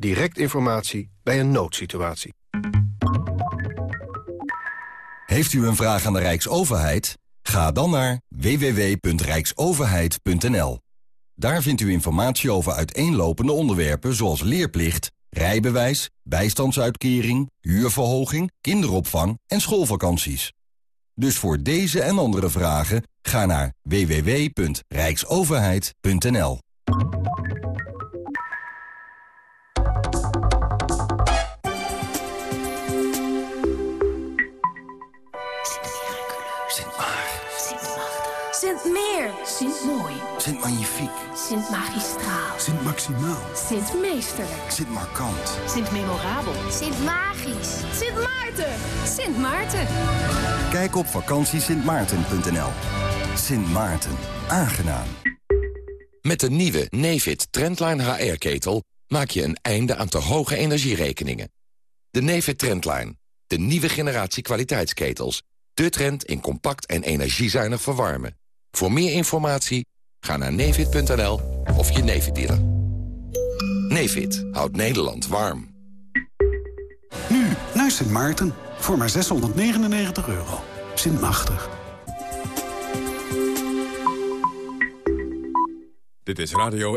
Direct informatie bij een noodsituatie. Heeft u een vraag aan de Rijksoverheid? Ga dan naar www.rijksoverheid.nl. Daar vindt u informatie over uiteenlopende onderwerpen zoals leerplicht, rijbewijs, bijstandsuitkering, huurverhoging, kinderopvang en schoolvakanties. Dus voor deze en andere vragen ga naar www.rijksoverheid.nl. Sint Meer. Sint Mooi. Sint Magnifiek. Sint Magistraal. Sint Maximaal. Sint Meesterlijk. Sint Markant. Sint Memorabel. Sint Magisch. Sint Maarten. Sint Maarten. Kijk op vakantiesintmaarten.nl. Sint Maarten. Aangenaam. Met de nieuwe Nefit Trendline HR-ketel maak je een einde aan te hoge energierekeningen. De Nefit Trendline, de nieuwe generatie kwaliteitsketels. De trend in compact en energiezuinig verwarmen. Voor meer informatie ga naar nefit.nl of je Nefit dealer. Nefit houdt Nederland warm. Nu naar Sint Maarten voor maar 699 euro. Sint Machtig. Dit is Radio